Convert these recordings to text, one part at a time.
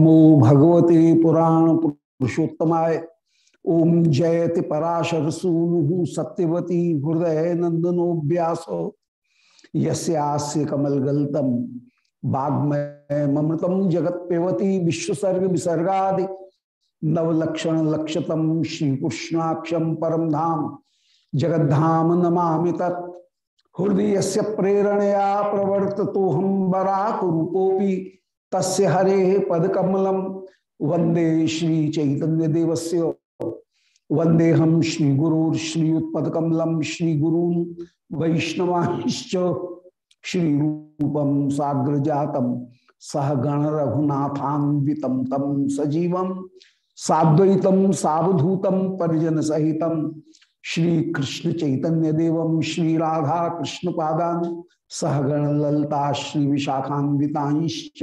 नमो भगवते पुराण पुरुषोत्तमाय। ओम जयति पराशर सूनु सत्यवती हृदय नंदनो व्यास। यस्य कमलगल्तम जगत पेवती विश्वसर्ग विसर्गा नवलक्षण लक्षतम श्रीकृष्णाक्षम परम धाम। जगद्धाम नमा तत्। हृदय से प्रेरणया प्रवर्त तो हम बराक तस्य हरे पदकमलम वंदे श्री चैतन्य देवस्य वंदे हम श्री गुरु श्री गुरु वैष्णवाश्च श्री रूपम साग्र जातम सह गण रघुनाथान्वितम तम सजीवम साद्वैतम सावधूतम परिजन सहितम श्री कृष्ण चैतन्य श्री राधा कृष्ण पादान सहगण ललता श्री विशाखान्विताश्च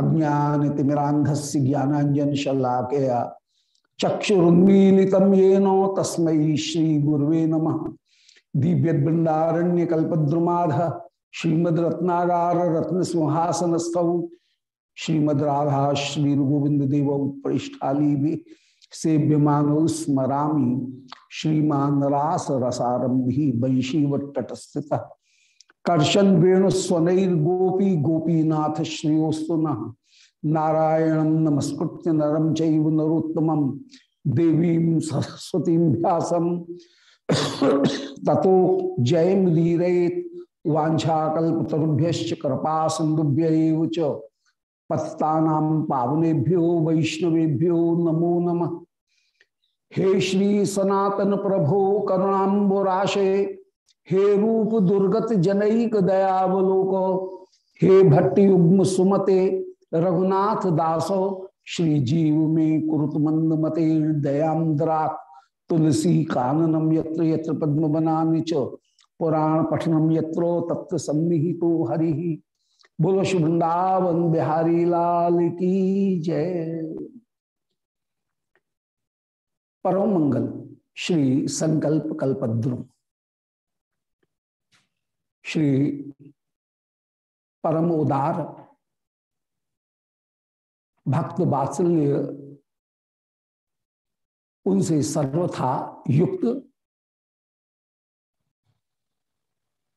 अज्ञान तिमिरांधस्य ज्ञानांजन शलाकया चक्षुरुन्मीलितम येनो तस्मै श्री गुरुवे नमः। दिव्य बृंदारण्य कल्पद्रुमाध श्रीमद रत्नागार रत्न सिंहासन श्रीमद राधा श्री गोविंद देव पृष्ठाली भी सेव्यमानो स्मरा श्रीमान रास रसारंभी वंशीवटस्थित कर्शन वेणु स्वनैर गोपी गोपीनाथ श्रीयोस्तु नारायण नमस्कृत्य नरम चैव नरोत्तम। देवी सरस्वती व्यासम ततो जयमुदीरेत वाछाकल्पतरुभ्य कृपा सिंधुभ्य पत्ता पावनेभ्यो वैष्णवेभ्यो नमो नमः। हे श्री सनातन प्रभो करुणाबुराशे हे रूप दुर्गत जनक दयावलोक, हे भट्टी उग्म सुमते, रघुनाथ दासो, श्री जीव में कुरुत मंद मते दयांद्रा तुलसी काननम यत्र यत्र पद्म बनानी च, पुराण पठनम यत्रो तत्व सम्मिहितो हरि। बोलो वृंदावन बिहारी लाल की जय। परम मंगल श्री संकल्प कल्पद्रु श्री परम उदार भक्त बात्सल्य उनसे सर्वथा युक्त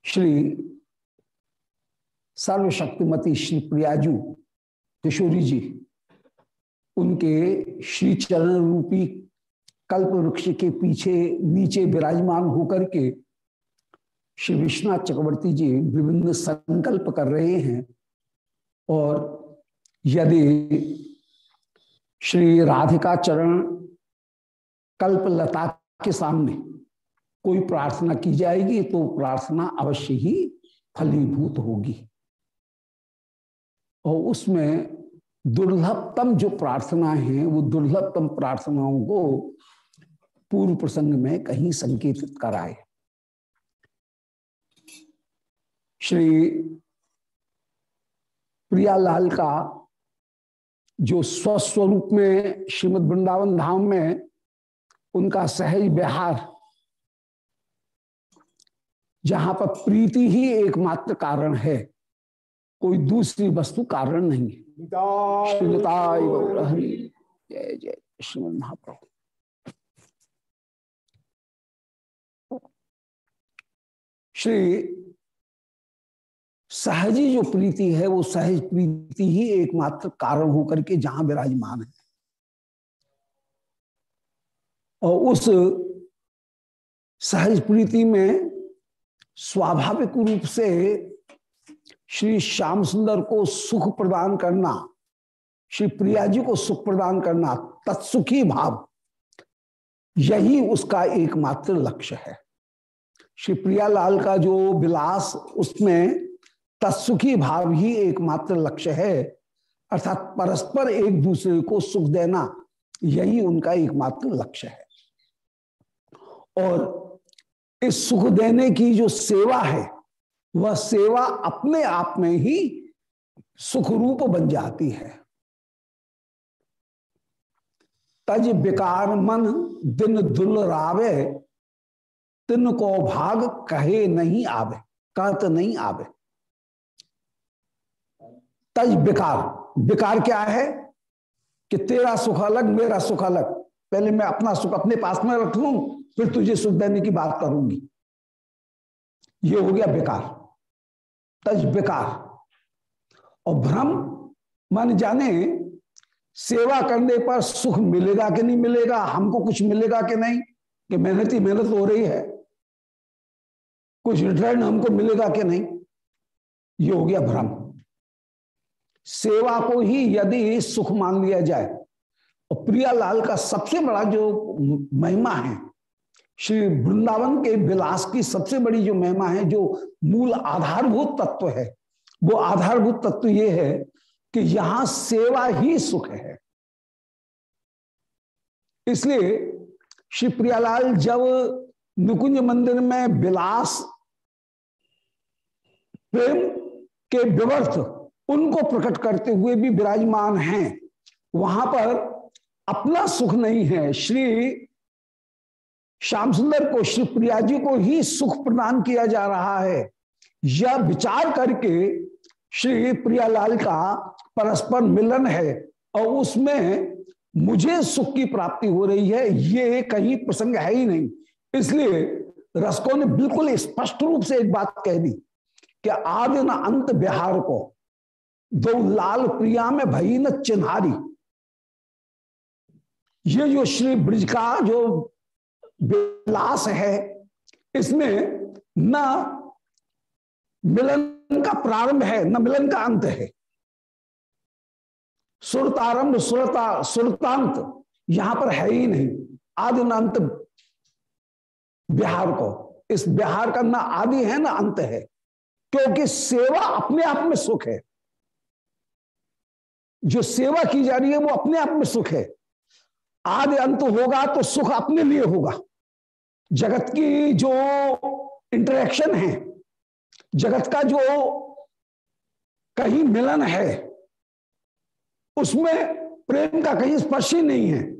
श्री सर्वशक्तिमती श्री प्रियाजू किशोरी जी, उनके श्री चरण रूपी कल्प वृक्ष के पीछे नीचे विराजमान होकर के श्री विश्वनाथ चक्रवर्ती जी विभिन्न संकल्प कर रहे हैं और यदि श्री राधिका चरण कल्प लता के सामने कोई प्रार्थना की जाएगी तो प्रार्थना अवश्य ही फलीभूत होगी। और उसमें दुर्लभतम जो प्रार्थना है, वो दुर्लभतम प्रार्थनाओं को पूर्व प्रसंग में कहीं संकेतित कराए। श्री प्रियालाल का जो स्वस्वरूप में श्रीमद वृंदावन धाम में उनका सहज बिहार जहाँ पर प्रीति ही एकमात्र कारण है, कोई दूसरी वस्तु कारण नहीं है। जय जय श्रीमद महाप्रभु। श्री सहजी जो प्रीति है, वो सहज प्रीति ही एकमात्र कारण होकर के जहाँ विराजमान है। और उस सहज प्रीति में स्वाभाविक रूप से श्री श्याम सुंदर को सुख प्रदान करना, श्री प्रिया जी को सुख प्रदान करना तत्सुखी भाव, यही उसका एकमात्र लक्ष्य है। श्री प्रियालाल का जो विलास उसमें तत्सुखी भाव ही एकमात्र लक्ष्य है, अर्थात परस्पर एक दूसरे को सुख देना यही उनका एकमात्र लक्ष्य है। और इस सुख देने की जो सेवा है, वह सेवा अपने आप में ही सुख रूप बन जाती है। तज विकार मन दिन दुलरावे तिन को भाग कहे नहीं आवे, कहत नहीं आवे। तज विकार विकार क्या है कि तेरा सुख अलग, मेरा सुख अलग। पहले मैं अपना सुख अपने पास में रख लू, फिर तुझे सुख देने की बात करूँगी। ये हो गया बेकार। तज बेकार। और भ्रम, मान जाने, सेवा करने पर सुख मिलेगा कि नहीं मिलेगा, हमको कुछ मिलेगा कि नहीं? कि मेहनत ही मेहनत हो रही है। कुछ रिटर्न हमको मिलेगा कि नहीं? ये हो गया भ्रम। सेवा को ही यदि सुख मान लिया जाए, और प्रियालाल का सबसे बड़ा जो महिमा है, श्री वृंदावन के विलास की सबसे बड़ी जो महिमा है, जो मूल आधारभूत तत्व है, वो आधारभूत तत्व ये है कि यहाँ सेवा ही सुख है। इसलिए श्री प्रियालाल जब नुकुंज मंदिर में विलास, प्रेम के विवर्थ उनको प्रकट करते हुए भी विराजमान हैं। वहाँ पर अपना सुख नहीं है। श्री श्याम सुंदर को, श्री प्रिया जी को ही सुख प्रदान किया जा रहा है। यह विचार करके श्री प्रियालाल का परस्पर मिलन है और उसमें मुझे सुख की प्राप्ति हो रही है। ये कहीं प्रसंग है ही नहीं। इसलिए रसकों ने बिल्कुल स्पष्ट रूप से एक बात कह दी कि आदि न अंत बिहार को। दो लाल प्रिया में भई न चिन्हारी। ये जो श्री ब्रिज का जो विलास है, इसमें न मिलन का प्रारंभ है, न मिलन का अंत है। सुरतारंभ, सुरता, सुरतांत यहाँ पर है ही नहीं। आदि अंत बिहार को। इस बिहार का ना आदि है, ना अंत है, क्योंकि सेवा अपने आप में सुख है। जो सेवा की जा रही है, वो अपने आप में सुख है। आदि अंत होगा तो सुख अपने लिए होगा। जगत की जो इंटरेक्शन है, जगत का जो कहीं मिलन है, उसमें प्रेम का कहीं स्पर्श ही नहीं है।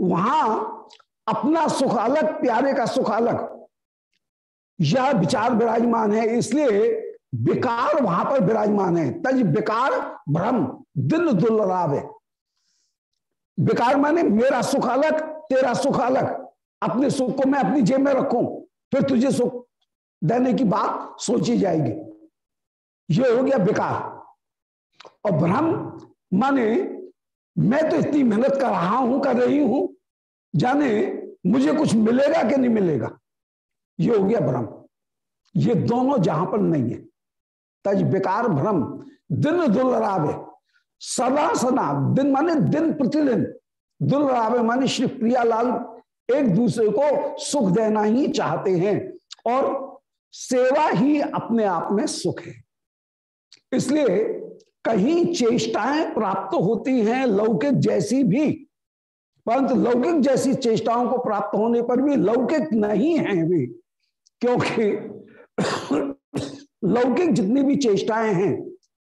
वहाँ अपना सुख अलग, प्यारे का सुख अलग। यह विचार विराजमान है, इसलिए विकार वहाँ पर विराजमान है। तज विकार भ्रम दिल दुर्लभ है। विकार माने, मेरा सुख अलग, तेरा सुख अलग। अपने सुख को मैं अपनी जेब में रखूँ, फिर तुझे सुख देने की बात सोची जाएगी। ये हो गया विकार और भ्रम माने, मैं तो इतनी मेहनत कर रहा हूँ, कर रही हूँ, जाने मुझे कुछ मिलेगा कि नहीं मिलेगा। ये हो गया भ्रम ये दोनों जहाँ पर नहीं है। तज बेकार भ्रम दिन दुर्लरावे सदा सदा दिन माने दिन प्रतिदिन। दुर्लरावे माने श्री प्रियालाल एक दूसरे को सुख देना ही चाहते हैं और सेवा ही अपने आप में सुख है। इसलिए कहीं चेष्टाएँ प्राप्त होती हैं लौकिक जैसी भी, परंतु लौकिक जैसी चेष्टाओं को प्राप्त होने पर भी लौकिक नहीं है वे, क्योंकि लौकिक जितनी भी चेष्टाएँ हैं,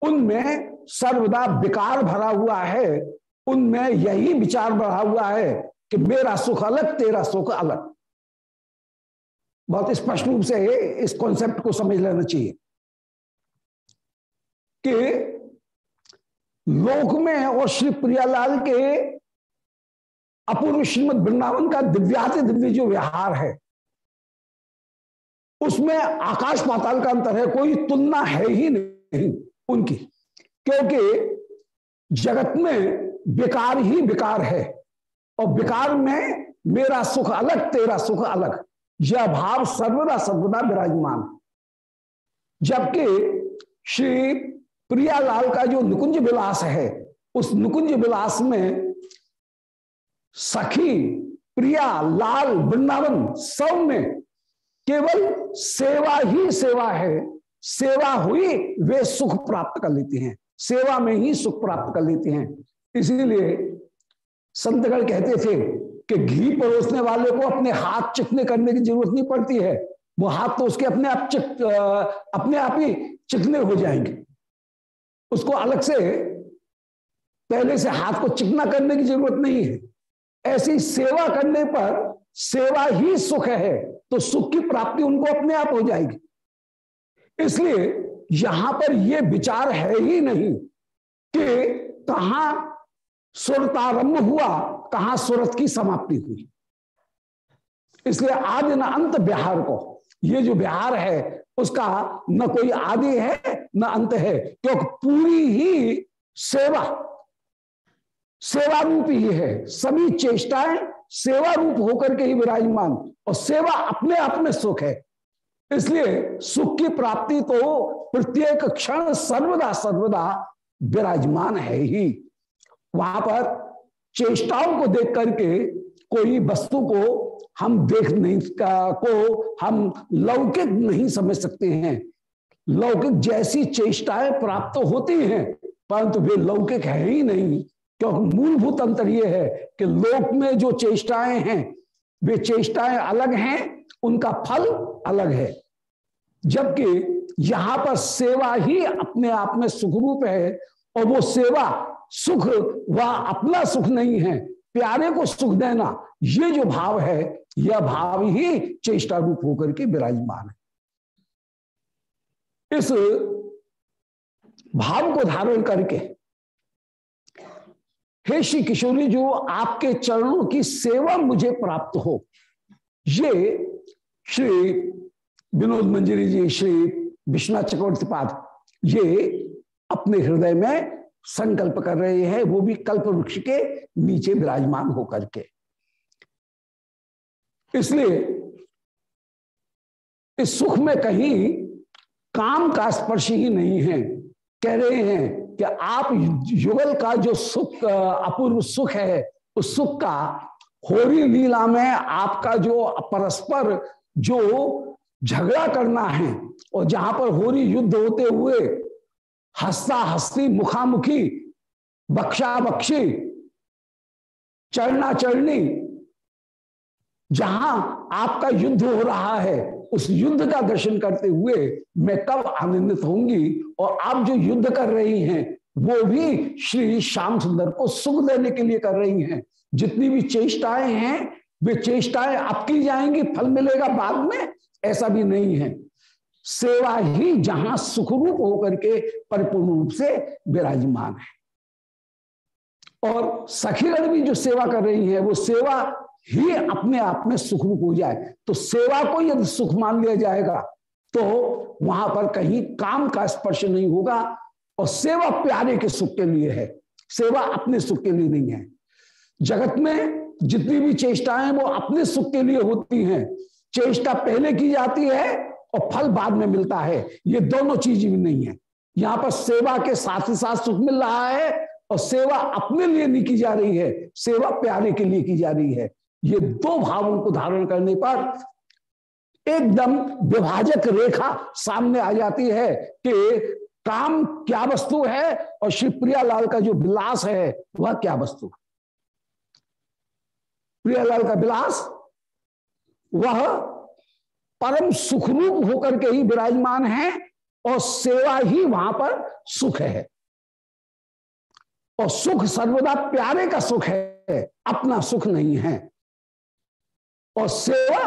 उनमें सर्वदा विकार भरा हुआ है, उनमें यही विचार बढ़ा हुआ है कि मेरा सुख अलग, तेरा सुख अलग। बहुत स्पष्ट रूप से इस कॉन्सेप्ट को समझ लेना चाहिए कि लोक में और श्री प्रियालाल के अपूर्व श्रीमद वृंदावन का दिव्याति दिव्य जो व्यवहार है, उसमें आकाश पाताल का अंतर है, कोई तुलना है ही नहीं उनकी। क्योंकि जगत में विकार ही विकार है और विकार में मेरा सुख अलग, तेरा सुख अलग। यह भाव सर्वदा सर्वदा विराजमान जबकि श्री प्रियालाल का जो निकुंज विलास है, उस निकुंज विलास में सखी, प्रिया, लाल, वृंदावन सब में केवल सेवा ही सेवा है। सेवा हुई, वे सुख प्राप्त कर लेती हैं। सेवा में ही सुख प्राप्त कर लेते हैं। इसीलिए संतगढ़ कहते थे कि घी परोसने वाले को अपने हाथ चिकने करने की ज़रूरत नहीं पड़ती है। वो हाथ तो उसके अपने आप चिक अपने आप ही चिकने हो जाएँगे। उसको अलग से पहले से हाथ को चिकना करने की ज़रूरत नहीं है। ऐसी सेवा करने पर सेवा ही सुख है तो सुख की प्राप्ति उनको अपने आप हो जाएगी। इसलिए यहाँ पर यह विचार है ही नहीं कि कहा सुरतारंभ हुआ, कहा सुरत की समाप्ति हुई। इसलिए आदि न अंत बिहार को। ये जो बिहार है, उसका न कोई आदि है, न अंत है, क्योंकि पूरी ही सेवा सेवा रूप ही है। सभी चेष्टाएँ सेवा रूप होकर के ही विराजमान, और सेवा अपने आप में सुख है। इसलिए सुख की प्राप्ति तो प्रत्येक क्षण सर्वदा सर्वदा विराजमान है ही। वहाँ पर चेष्टाओं को देख करके कोई वस्तु को हम देख नहीं को हम लौकिक नहीं समझ सकते हैं। लौकिक जैसी चेष्टाएँ प्राप्त होती हैं, परंतु वे लौकिक है ही नहीं। क्योंकि मूलभूत अंतर यह है कि लोक में जो चेष्टाएँ हैं, वे चेष्टाएँ अलग हैं, उनका फल अलग है। जबकि यहाँ पर सेवा ही अपने आप में सुख रूप है और वो सेवा सुख वह अपना सुख नहीं है। प्यारे को सुख देना, ये जो भाव है, यह भाव ही चेष्टा रूप होकर के विराजमान है। इस भाव को धारण करके, हे श्री किशोरी जो, आपके चरणों की सेवा मुझे प्राप्त हो। ये श्री विनोद मंजरी जी, श्री विश्वनाथ चक्रवर्ती पाद, ये अपने हृदय में संकल्प कर रहे हैं, वो भी कल्प वृक्ष के नीचे विराजमान होकर के। इसलिए इस सुख में कहीं काम का स्पर्श ही नहीं है। कह रहे हैं कि आप युगल का जो सुख, अपूर्व सुख है, उस सुख का होरी लीला में आपका जो परस्पर जो झगड़ा करना है। और जहाँ पर होरी युद्ध होते हुए हस्ता हस्ती, मुखामुखी बख्शा बख्शी चरना चरनी जहाँ आपका युद्ध हो रहा है, उस युद्ध का दर्शन करते हुए मैं कब आनंदित होंगी। और आप जो युद्ध कर रही हैं, वो भी श्री श्याम सुंदर को सुख देने के लिए कर रही हैं। जितनी भी चेष्टाएँ हैं, वे चेष्टाएँ अब की जाएँगी, फल मिलेगा बाद में। ऐसा भी नहीं है। सेवा ही जहाँ सुखरूप होकर के परिपूर्ण रूप से विराजमान है। और सखीगण भी जो सेवा कर रही है, वो सेवा ही अपने आप में सुखरूप हो जाए। तो सेवा को यदि सुख मान लिया जाएगा तो वहाँ पर कहीं काम का स्पर्श नहीं होगा और सेवा प्यारे के सुख के लिए है। सेवा अपने सुख के लिए नहीं है। जगत में जितनी भी चेष्टाएँ वो अपने सुख के लिए होती हैं चेष्टा पहले की जाती है और फल बाद में मिलता है। ये दोनों चीज़ भी नहीं है। यहाँ पर सेवा के साथ ही साथ सुख मिल रहा है और सेवा अपने लिए नहीं की जा रही है, सेवा प्यारे के लिए की जा रही है। ये दो भावों को धारण करने पर एकदम विभाजक रेखा सामने आ जाती है कि काम क्या वस्तु है और श्री प्रियालाल का जो विलास है, वह क्या वस्तु प्रियालाल का विलास वह परम सुखरूप होकर के ही विराजमान है और सेवा ही वहाँ पर सुख है। और सुख सर्वदा प्यारे का सुख है, अपना सुख नहीं है। और सेवा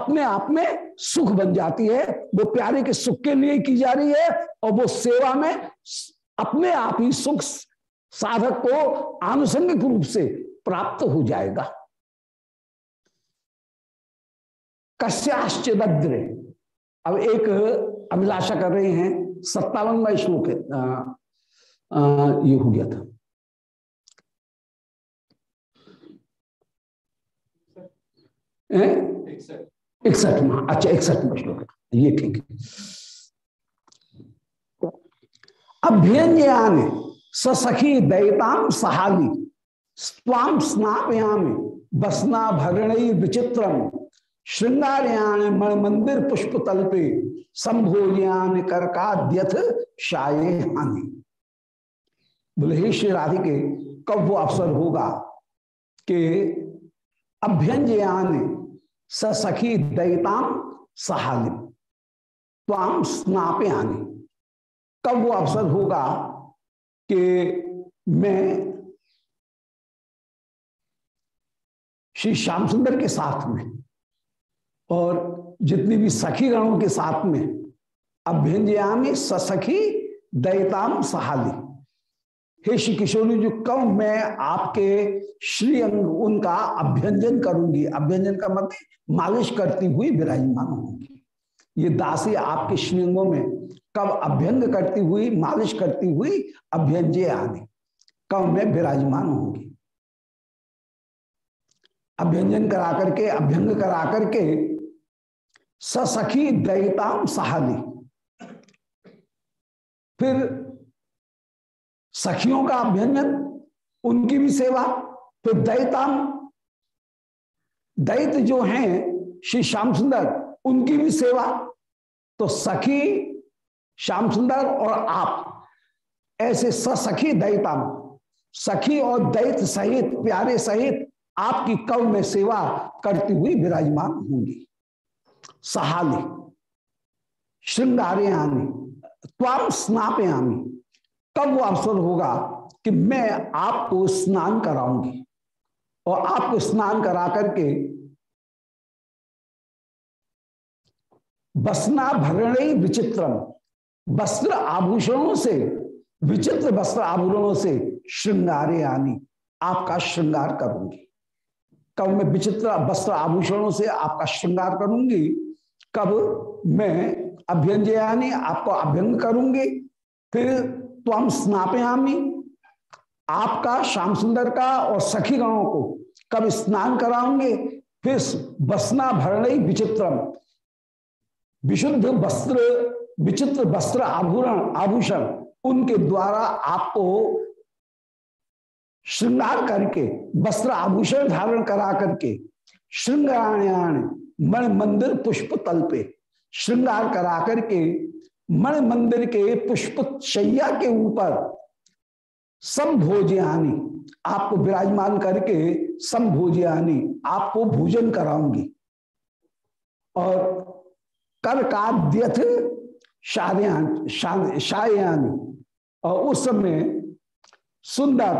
अपने आप में सुख बन जाती है, वो प्यारे के सुख के लिए की जा रही है और वो सेवा में अपने आप ही सुख साधक को आनुषंगिक रूप से प्राप्त हो जाएगा। कश्याश्चिद्र अब एक अभिलाषा कर रहे हैं, सत्तावनवा श्लोक ये हो गया था। इकसठ में अच्छा इकसठ में श्लोक ये ठीक है। अभ्यंजयान सखी दैताम सहाली स्वाम स्नापयामी, बसना भरण विचित्रम श्रृंगारयान मण मंदिर पुष्प तल्पे, संभोजयान करकाद्यथ शाये हानि। बोले, हे श्री राधिके, कब वो अवसर होगा कि अभ्यंजयान सखी दैताम सहाली त्वाम स्नापे आने कब वो अवसर होगा कि मैं श्री श्याम सुंदर के साथ में और जितनी भी सखी गणों के साथ में अभ्यंजयामी सखी दैताम सहाली। हे श्री किशोरी जी, कब मैं आपके श्रीअंग उनका अभ्यंजन करूँगी? अभ्यंजन का मतलब मालिश करती हुई विराजमान होंगी। ये दासी आपके श्रीअंगों में कब अभ्यंग करती हुई, मालिश करती हुई अभ्यंजय आदि। कब मैं विराजमान होंगी? अभ्यंजन करा करके, अभ्यंग करा करके सखी दैताम सहाली। फिर सखियों का अभ्यंजन उनकी भी सेवा, फिर दैताम। दैत जो हैं, श्री श्याम सुंदर, उनकी भी सेवा तो सखी श्याम सुंदर और आप, ऐसे सखी दैताम। सखी और दैत सहित, प्यारे सहित, आपकी कव में सेवा करती हुई विराजमान होंगी। सहाली, श्रृंगारे आनी, त्वाम स्नापे आनी। कब वो अवसर होगा कि मैं आपको स्नान कराऊँगी। और आपको स्नान करा करके बसना भरणी विचित्रम। वस्त्र आभूषणों से, विचित्र वस्त्र आभूषणों से श्रृंगारे आनी। आपका श्रृंगार करूँगी। कब मैं विचित्र वस्त्र आभूषणों से आपका श्रृंगार करूँगी, कब मैं अभ्यंजयानी आपको अभ्यंग करूँगी, फिर तो हम स्नापयामी आपका श्याम सुंदर का और सखी गणों को कब स्नान कराऊँगे, फिर बसना भरणी विचित्रम, विशुद्ध वस्त्र, विचित्र वस्त्र आभूषण आभूषण उनके द्वारा आपको श्रृंगार करके, वस्त्र आभूषण धारण करा करके, श्रृंगारण्याण मण मंदिर पुष्प तल पे श्रृंगार करा करके, मण मंदिर के पुष्प शैया के ऊपर संभोज्यानी, आपको विराजमान करके संभोज्यानी, आपको भोजन कराऊँगी। और कर काद्यथ शायानी और उस समय सुंदर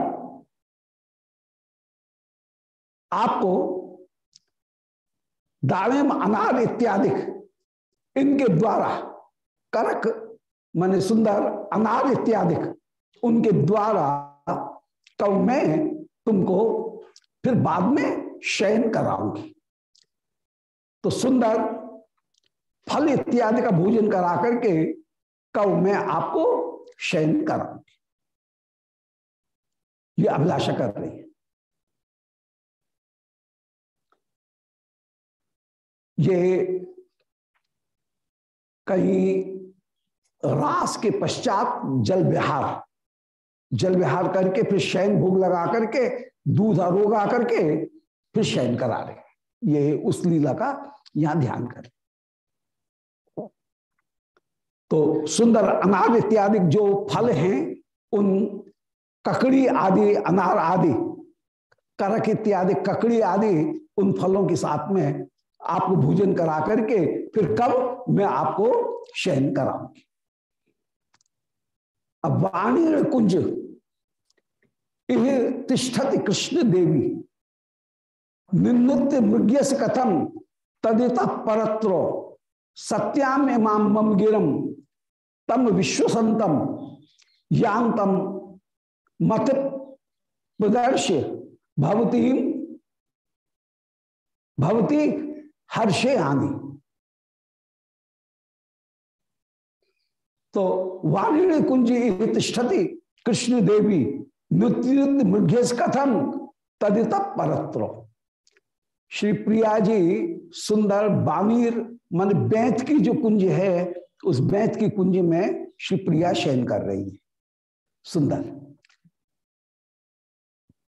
आपको दाड़िम अनार इत्यादि इनके द्वारा करक माने सुंदर अनार इत्यादि उनके द्वारा कब मैं तुमको फिर बाद में शयन कराऊँगी। तो सुंदर फल इत्यादि का भोजन करा करके कब मैं आपको शयन कराऊँगी। ये अभिलाषा कर रही है। ये कहीं रास के पश्चात जल विहार जल विहार करके फिर शयन भोग लगा करके, दूध आरोगा करके फिर शयन करा रहे ये उस लीला का यहाँ ध्यान करें तो सुंदर अनार इत्यादि जो फल हैं, उन ककड़ी आदि, अनार आदि, करक इत्यादि, ककड़ी आदि उन फलों के साथ में आपको भोजन करा करके फिर कब मैं आपको शयन कराऊँगी। अब वाणी कुंज तिष्ठति कृष्ण देवी निवृत्त मृग्य से कथम तदिता परत्रो, सत्याम इमाम मम गिरम तम विश्वसंतम, यांतम मत प्रदर्श्य, भवती भवती हर्षे आनी तो वाणी कुंज तिष्ठति कृष्ण देवी नृत्य मृग्य कथम तदित परत्र। श्री प्रिया जी सुंदर बामीर, मन बैंत की जो कुंज है, उस बैंत की कुंज में श्री प्रिया शयन कर रही है। सुंदर।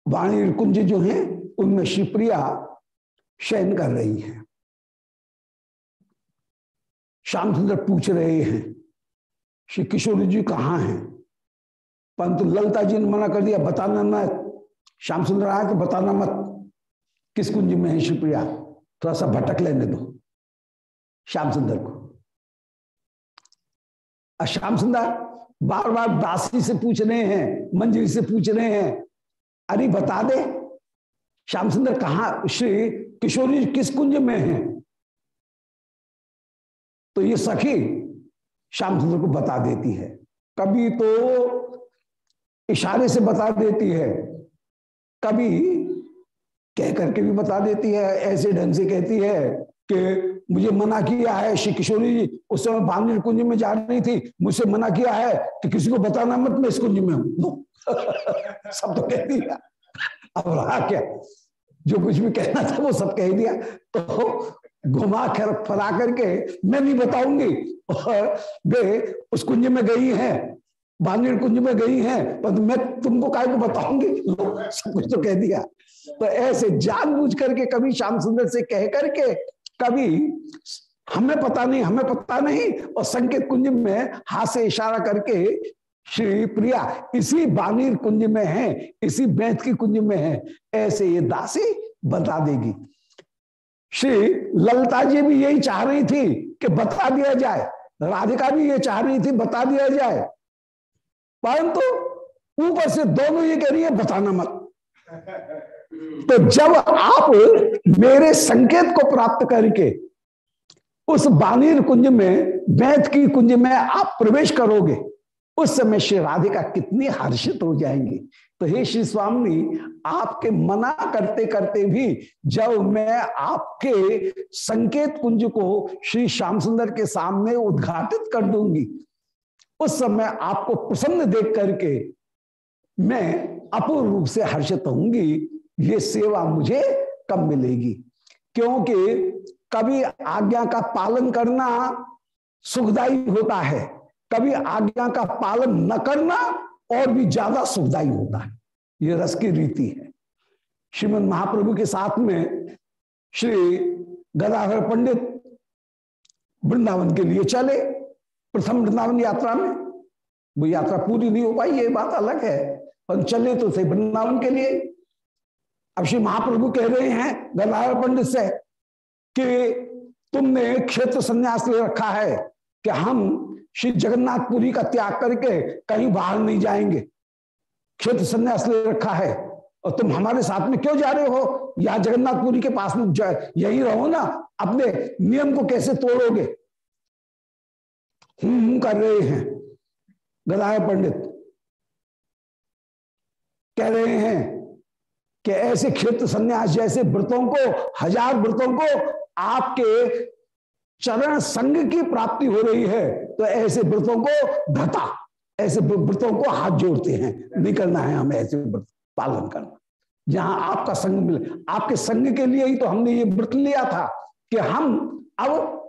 वाणी कुंज जो है, उनमें श्री प्रिया शयन कर रही है। श्याम सुंदर पूछ रहे हैं, श्री किशोर जी कहाँ हैं? परंतु ललता जी ने मना कर दिया, बताना मत। श्याम सुंदर आया तो बताना मत। किस कुंज में है शिवप्रिया थोड़ा सा भटक लेने दो। श्याम सुंदर को। श्याम सुंदर बार बार दासी से पूछ रहे हैं मंजिल से पूछ रहे हैं। अरे, बता दे। श्याम सुंदर कहा? श्री किशोरी किस कुंज में है? तो ये सखी श्याम सुंदर को बता देती है। कभी तो इशारे से बता देती है, कभी कह करके भी बता देती है, ऐसे ढंग से कहती है कि मुझे मना किया है, श्री किशोरी जी, उस समय बानर कुंज में जा रही थी, मुझसे मना किया है कि किसी को बताना मत, मैं इस कुंज में हूँ। सब तो कह दिया। अब रहा क्या? जो कुछ भी कहना था वो सब कह दिया। तो घुमा कर फरा करके मैं नहीं बताऊँगी। और वे उस कुंज में गई हैं बानर कुंज में गई हैं, पर मैं तुमको काय को बताऊँगी? सब कुछ तो कह दिया। तो ऐसे जानबूझ करके कभी श्याम सुंदर से कह करके कभी हमें पता नहीं, हमें पता नहीं, और संकेत कुंज में हाथ से इशारा करके श्री प्रिया, इसी बानीर कुंज में है, इसी बैंत की कुंज में है, ऐसे ये दासी बता देगी। श्री ललता जी भी यही चाह रही थी कि बता दिया जाए। राधिका भी ये चाह रही थी, बता दिया जाए। परंतु ऊपर से दोनों ये कह रही है, बताना मत। तो जब आप मेरे संकेत को प्राप्त करके उस बानीर कुंज में वैद की कुंज में आप प्रवेश करोगे उस समय श्री राधिका कितनी हर्षित हो जाएँगी। तो हे श्री स्वामी, आपके मना करते करते भी जब मैं आपके संकेत कुंज को श्री श्याम सुंदर के सामने उद्घाटित कर दूँगी, उस समय आपको प्रसन्न देख करके मैं अपूर्ण रूप से हर्षित होंगी ये सेवा मुझे कब मिलेगी? क्योंकि कभी आज्ञा का पालन करना सुखदायी होता है। कभी आज्ञा का पालन न करना और भी ज़्यादा सुखदायी होता है। ये रस की रीति है। श्रीमद महाप्रभु के साथ में श्री गदाधर पंडित वृंदावन के लिए चले। प्रथम वृंदावन यात्रा में। वो यात्रा पूरी नहीं हो पाई, ये बात अलग है। पर चले तो थे वृंदावन के लिए। अब श्री महाप्रभु कह रहे हैं गदाधर पंडित से कि तुमने क्षेत्र संन्यास ले रखा है कि हम श्री जगन्नाथपुरी का त्याग करके कहीं बाहर नहीं जाएँगे। क्षेत्र संन्यास ले रखा है। और तुम हमारे साथ में क्यों जा रहे हो? या जगन्नाथपुरी के पास में यही रहो ना। अपने नियम को कैसे तोड़ोगे? हूँ कर रहे हैं, गदाय पंडित। कह रहे हैं कि ऐसे क्षेत्र संन्यास जैसे व्रतों को, हज़ार व्रतों को आपके चरण संघ की प्राप्ति हो रही है। तो ऐसे व्रतों को धता, ऐसे व्रतों को हाथ जोड़ते हैं। निकलना है हमें ऐसे व्रत पालन करना। जहाँ आपका संग मिले, आपके संग के लिए ही तो हमने ये व्रत लिया था कि हम अब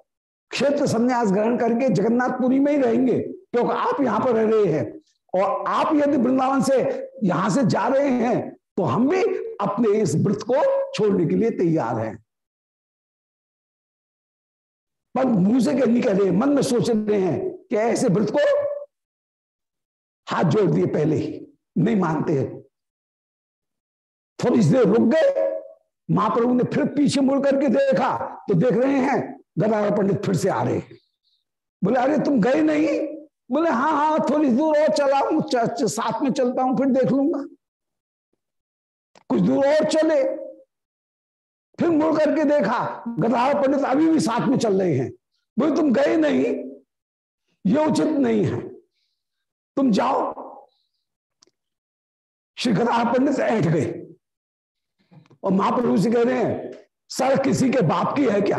क्षेत्र संन्यास ग्रहण करके जगन्नाथपुरी में ही रहेंगे, क्योंकि आप यहाँ पर रह रहे हैं। और आप यदि वृंदावन से यहाँ से जा रहे हैं तो हम भी अपने इस व्रत को छोड़ने के लिए तैयार हैं। पर मुँह से नहीं कह रहे मन में सोच रहे हैं कि ऐसे व्रत को हाथ जोड़ दिए पहले ही। नहीं मानते हैं। थोड़ी देर रुक गए, महाप्रभु ने फिर पीछे मुड़ करके देखा तो देख रहे हैं, गदाधर पंडित फिर से आ रहे बोले, अरे, तुम गए नहीं? बोले हाँ हाँ थोड़ी दूर और चला हूँ साथ में चलता हूँ, फिर देख लूँगा। कुछ दूर और चले। फिर मुड़ करके देखा, गदार पंडित अभी भी साथ में चल रहे हैं। बोले, तुम गए नहीं, ये उचित नहीं है। तुम जाओ। श्री गदार पंडित ऐठ गए। और महाप्रभु से कह रहे हैं सड़क किसी के बाप की है क्या?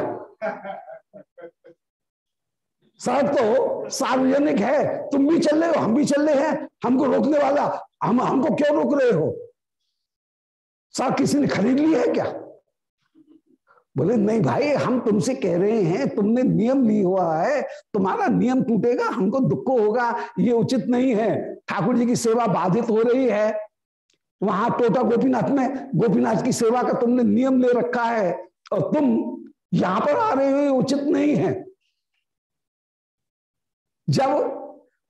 सड़क तो सार्वजनिक है। तुम भी चल रहे हो, हम भी चल रहे हैं। हमको रोकने वाला, हम, हमको क्यों रोक रहे हो? सड़क किसी ने खरीद ली है क्या? बोले, नहीं भाई, हम तुमसे कह रहे हैं, तुमने नियम ली हुआ है, तुम्हारा नियम टूटेगा, हमको दुख होगा, ये उचित नहीं है। ठाकुर जी की सेवा बाधित हो रही है। वहाँ टोटा गोपीनाथ में, गोपीनाथ की सेवा का तुमने नियम ले रखा है, और तुम यहाँ पर आ रहे हो, ये उचित नहीं है। जब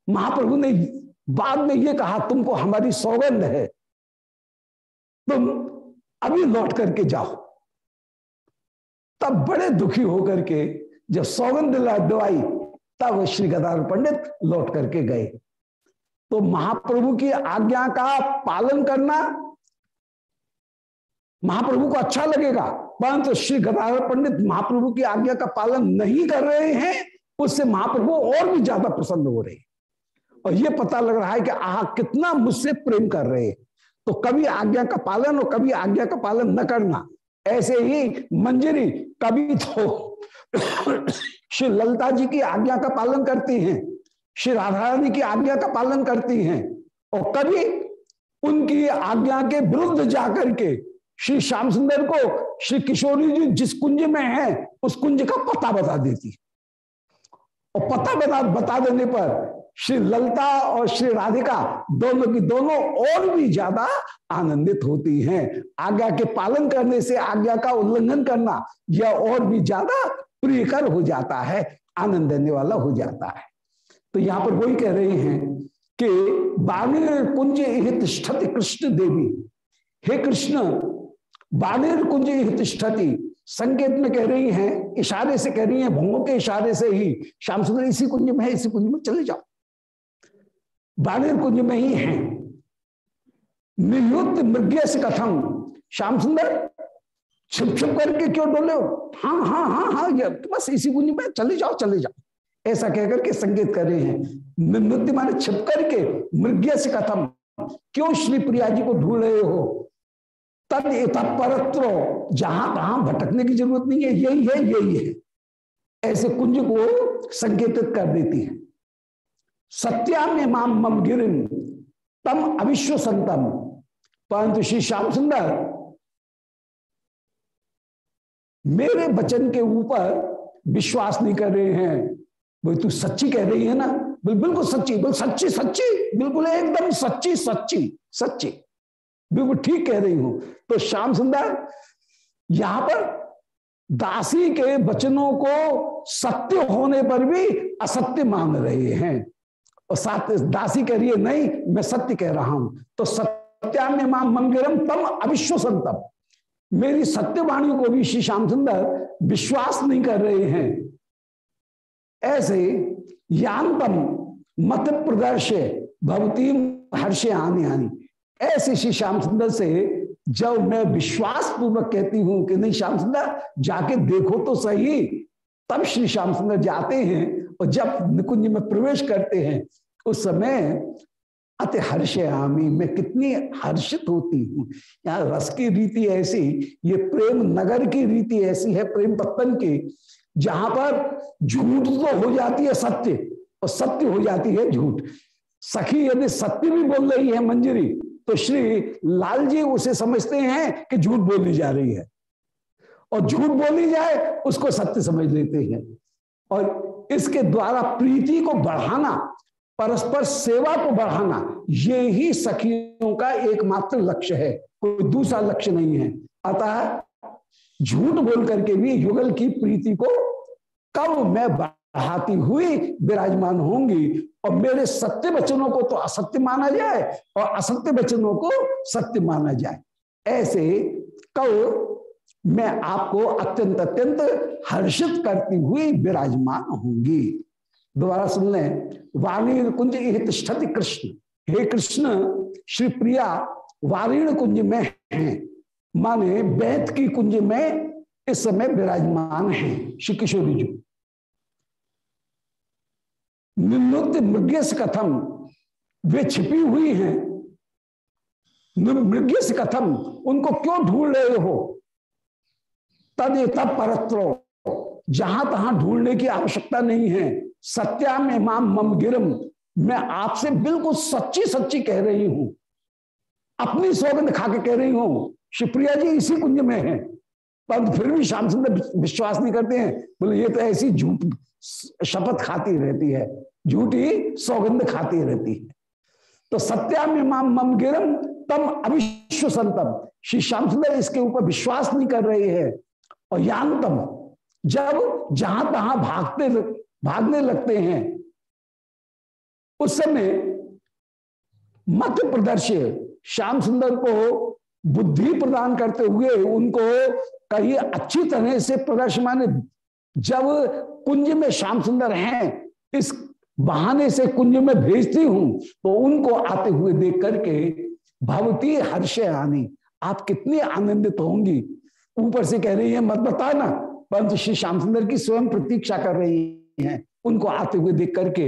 महाप्रभु ने बाद में ये कहा, तुमको हमारी सौगंध है, तुम अभी लौट करके जाओ। तब बड़े दुखी होकर के जब सौगंध दिवाई तब श्री गदार पंडित लौट करके गए। तो महाप्रभु की आज्ञा का पालन करना महाप्रभु को अच्छा लगेगा, परंतु श्री गदाधर पंडित महाप्रभु की आज्ञा का पालन नहीं कर रहे हैं, उससे महाप्रभु और भी ज़्यादा प्रसन्न हो रहे। और ये पता लग रहा है कि आह, कितना मुझसे प्रेम कर रहे तो कभी आज्ञा का पालन और कभी आज्ञा का पालन न करना। ऐसे ही मंजरी कभी तो श्री ललता जी की आज्ञा का पालन करती हैं, श्री राधा रानी की आज्ञा का पालन करती हैं, और कभी उनकी आज्ञा के विरुद्ध जाकर के श्री श्याम सुंदर को श्री किशोरी जी जिस कुंज में है, उस कुंज का पता बता देती। और पता बता बता देने पर श्री ललता और श्री राधिका दोनों की दोनों और भी ज़्यादा आनंदित होती हैं। आज्ञा के पालन करने से आज्ञा का उल्लंघन करना यह और भी ज़्यादा प्रियकर हो जाता है, आनंद देने वाला हो जाता है। तो यहाँ पर वही कह रहे हैं कि बाणीर कुंज हित कृष्ण देवी। हे कृष्ण, बाणीर कुंज हित संकेत में कह रही हैं, इशारे से कह रही हैं भंगों के इशारे से ही। श्याम सुंदर, इसी कुंज में है, इसी कुंज में चले जाओ। बाणीर कुंज में ही है। नियुक्त मृग्य से कथम। श्याम सुंदर, छुप छुप करके क्यों डोले हो? हाँ हाँ हाँ हाँ ये बस इसी कुंज में चले जाओ चले जाओ। ऐसा कहकर के संकेत कर रहे हैं। नृत्य माने छिप करके मृग्य से कथम। क्यों श्री प्रिया जी को ढूंढ रहे हो? तद परत्रो जहाँ कहाँ भटकने की ज़रूरत नहीं है, यही है यही है। ऐसे कुंज को संकेतित कर देती है। सत्याम माम मम गिरिन तम अविश्व संतम परंतु श्री श्याम सुंदर मेरे वचन के ऊपर विश्वास नहीं कर रहे हैं। बोल तू सच्ची कह रही है ना? बोल बिल्कुल सच्ची, बोल सच्ची सच्ची, बिल्कुल एकदम सच्ची सच्ची सच्ची। बिल्कुल ठीक कह रही हूँ। तो श्याम सुंदर यहाँ पर दासी के वचनों को सत्य होने पर भी असत्य मान रहे हैं। और साथ दासी कह रही है, नहीं, मैं सत्य कह रहा हूँ। तो सत्यान्य माम मंगिरम तम अविश्वसंतम। मेरी सत्यवाणी को भी श्री श्याम सुंदर विश्वास नहीं कर रहे हैं। ऐसे यांतम मत प्रदर्श भवती हर्षे आने आनी ऐसे श्री श्याम सुंदर से जब मैं विश्वास पूर्वक कहती हूँ कि नहीं श्याम सुंदर जाके देखो तो सही। तब श्री श्याम सुंदर जाते हैं और जब निकुंज में प्रवेश करते हैं, उस समय अति हर्ष आमी, मैं कितनी हर्षित होती हूँ। यहाँ रस की रीति ऐसी, ये प्रेम नगर की रीति ऐसी है, प्रेम पत्तन की, जहाँ पर झूठ तो हो जाती है सत्य, और सत्य हो जाती है झूठ। सखी, यदि सत्य भी बोल रही है मंजरी तो श्री लाल जी उसे समझते हैं कि झूठ बोली जा रही है। और झूठ बोली जाए, उसको सत्य समझ लेते हैं। और इसके द्वारा प्रीति को बढ़ाना, परस्पर सेवा को बढ़ाना, ये ही सखियों का एकमात्र लक्ष्य है। कोई दूसरा लक्ष्य नहीं है। अतः झूठ बोल करके भी युगल की प्रीति को कब मैं बढ़ाती हुई विराजमान होंगी? और मेरे सत्य वचनों को तो असत्य माना जाए और असत्य वचनों को सत्य माना जाए। ऐसे कब मैं आपको अत्यंत अत्यंत हर्षित करती हुई विराजमान होंगी दोबारा सुन लें। वाणी कुंज तिष्ठति कृष्ण। हे कृष्ण, श्री प्रिया वारीण कुंज में है। माने बैत की कुंज में इस समय विराजमान है। श्री किशोरी जी। निवृत्त मृग्यस कथम, वे छिपी हुई हैं। मृग्यस कथम, उनको क्यों ढूंढ रहे हो? तद तब परत्रो। जहाँ तहां ढूँढने की आवश्यकता नहीं है। सत्या में माम मम गिरम। मैं आपसे बिल्कुल सच्ची सच्ची कह रही हूँ। अपनी सौगंध खा के कह रही हूँ, शिवप्रिया जी, इसी कुंज में है। पर फिर भी श्याम सुंदर विश्वास नहीं करते हैं। बोले, ये तो ऐसी झूठ शपथ खाती रहती है। झूठी सौगंध खाती रहती है। तो सत्या में माम मम गिरम, तम अविश्व संतम श्री श्याम सुंदर इसके ऊपर विश्वास नहीं कर रहे हैं। और यांतम जब जहाँ तहां भागते भागने लगते हैं, उस समय मत प्रदर्श। श्याम सुंदर को बुद्धि प्रदान करते हुए उनको कहीं अच्छी तरह से प्रदर्श माने जब कुंज में श्याम सुंदर हैं, इस बहाने से कुंज में भेजती हूँ तो उनको आते हुए देख करके, भवती हर्ष आनी आप कितनी आनंदित होंगी। ऊपर से कह रही है, मत बताना परंतु श्री श्याम सुंदर की स्वयं प्रतीक्षा कर रही हैं। उनको आते हुए देख करके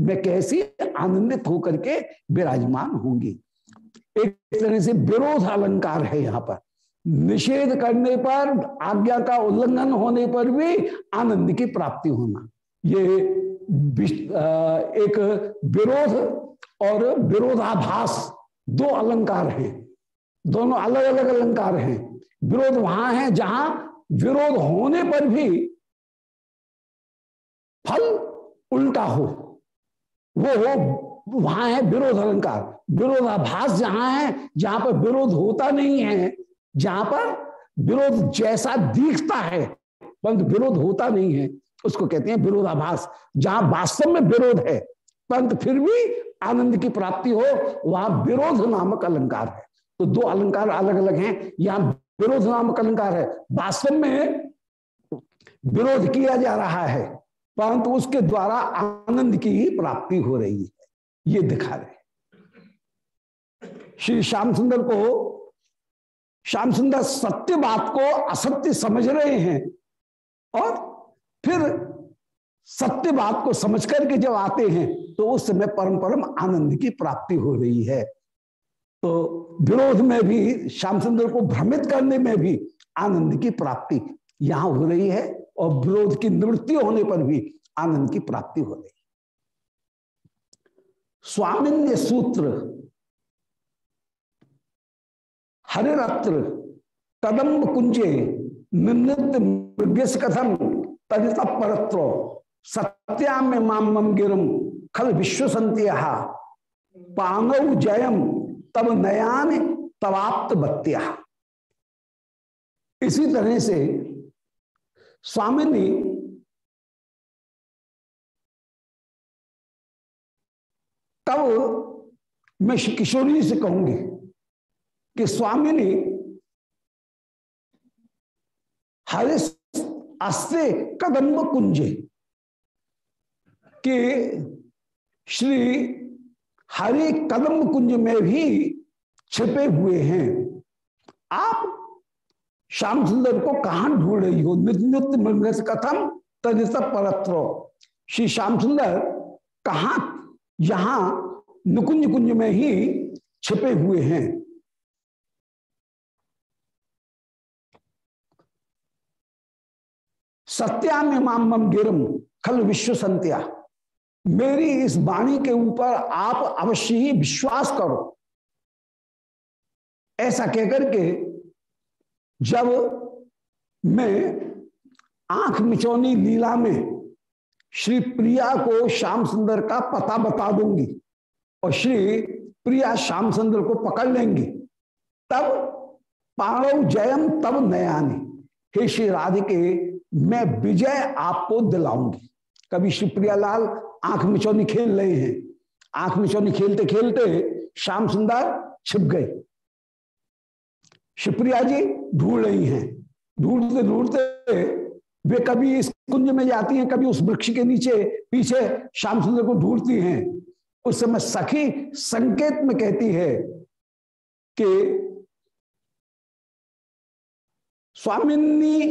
मैं कैसी आनंदित होकर के विराजमान होंगी। एक तरह से विरोध अलंकार है यहाँ पर। निषेध करने पर, आज्ञा का उल्लंघन होने पर भी आनंद की प्राप्ति होना। ये एक विरोध और विरोधाभास दो अलंकार हैं। दोनों अलग अलग अलंकार हैं। विरोध वहाँ है जहाँ विरोध होने पर भी फल उल्टा हो। वो हो, वहाँ है विरोध अलंकार विरोधाभास जहाँ है, जहाँ पर विरोध होता नहीं है, जहाँ पर विरोध जैसा दिखता है, परंतु विरोध होता नहीं है, उसको कहते हैं विरोधाभास। जहाँ वास्तव में विरोध है, परंतु फिर भी आनंद की प्राप्ति हो, वहाँ विरोध नामक अलंकार है। तो दो अलंकार अलग अलग हैं। यहाँ विरोध नामक अलंकार है। वास्तव में विरोध किया जा रहा है, परंतु उसके द्वारा आनंद की ही प्राप्ति हो रही है। ये दिखा रहे श्री श्याम सुंदर को, श्याम सुंदर सत्य बात को असत्य समझ रहे हैं और फिर सत्य बात को समझ करके जब आते हैं तो उस समय परम परम आनंद की प्राप्ति हो रही है। तो विरोध में भी, श्याम सुंदर को भ्रमित करने में भी आनंद की प्राप्ति यहाँ हो रही है और विरोध की निवृत्ति होने पर भी आनंद की प्राप्ति हो रही स्वामिन्य सूत्र हरित्र कदम्ब कुंजे निवृत्त कथम तदित परत्रो सत्याम माम गिरम खल विश्व संत्या पांगव जयम। तब नयान तवाप्त बत्या इसी तरह से स्वामी तब मैं किशोरी से कहूँगी कि स्वामी ने हरे अस्ते कदम्ब कुंजे के श्री हरे कदम कुंज में भी छिपे हुए हैं। आप श्याम सुंदर को कहा ढूंढ रही हो? नित्य मृग कथम तदित परत्रो। श्री श्याम सुंदर कहा, यहाँ नुकुंज कुंज में ही छिपे हुए हैं। सत्या में माम गिरम खल विश्व संत्या। मेरी इस वाणी के ऊपर आप अवश्य ही विश्वास करो। ऐसा कहकर के जब मैं आँख मिचौनी लीला में श्री प्रिया को श्याम सुंदर का पता बता दूँगी और श्री प्रिया श्याम सुंदर को पकड़ लेंगी, तब पाणव जयम तब नयानी। हे श्री राधिके, मैं विजय आपको दिलाऊँगी। कभी श्री प्रियालाल आँख मिचौनी खेल रहे हैं। आँख मिचौनी खेलते खेलते श्याम सुंदर छिप गए। शिवप्रिया जी ढूंढ रही हैं। ढूंढते ढूंढते वे कभी इस कुंज में जाती हैं, कभी उस वृक्ष के नीचे, पीछे श्याम सुंदर को ढूंढती हैं। उस समय सखी संकेत में कहती है कि स्वामिनी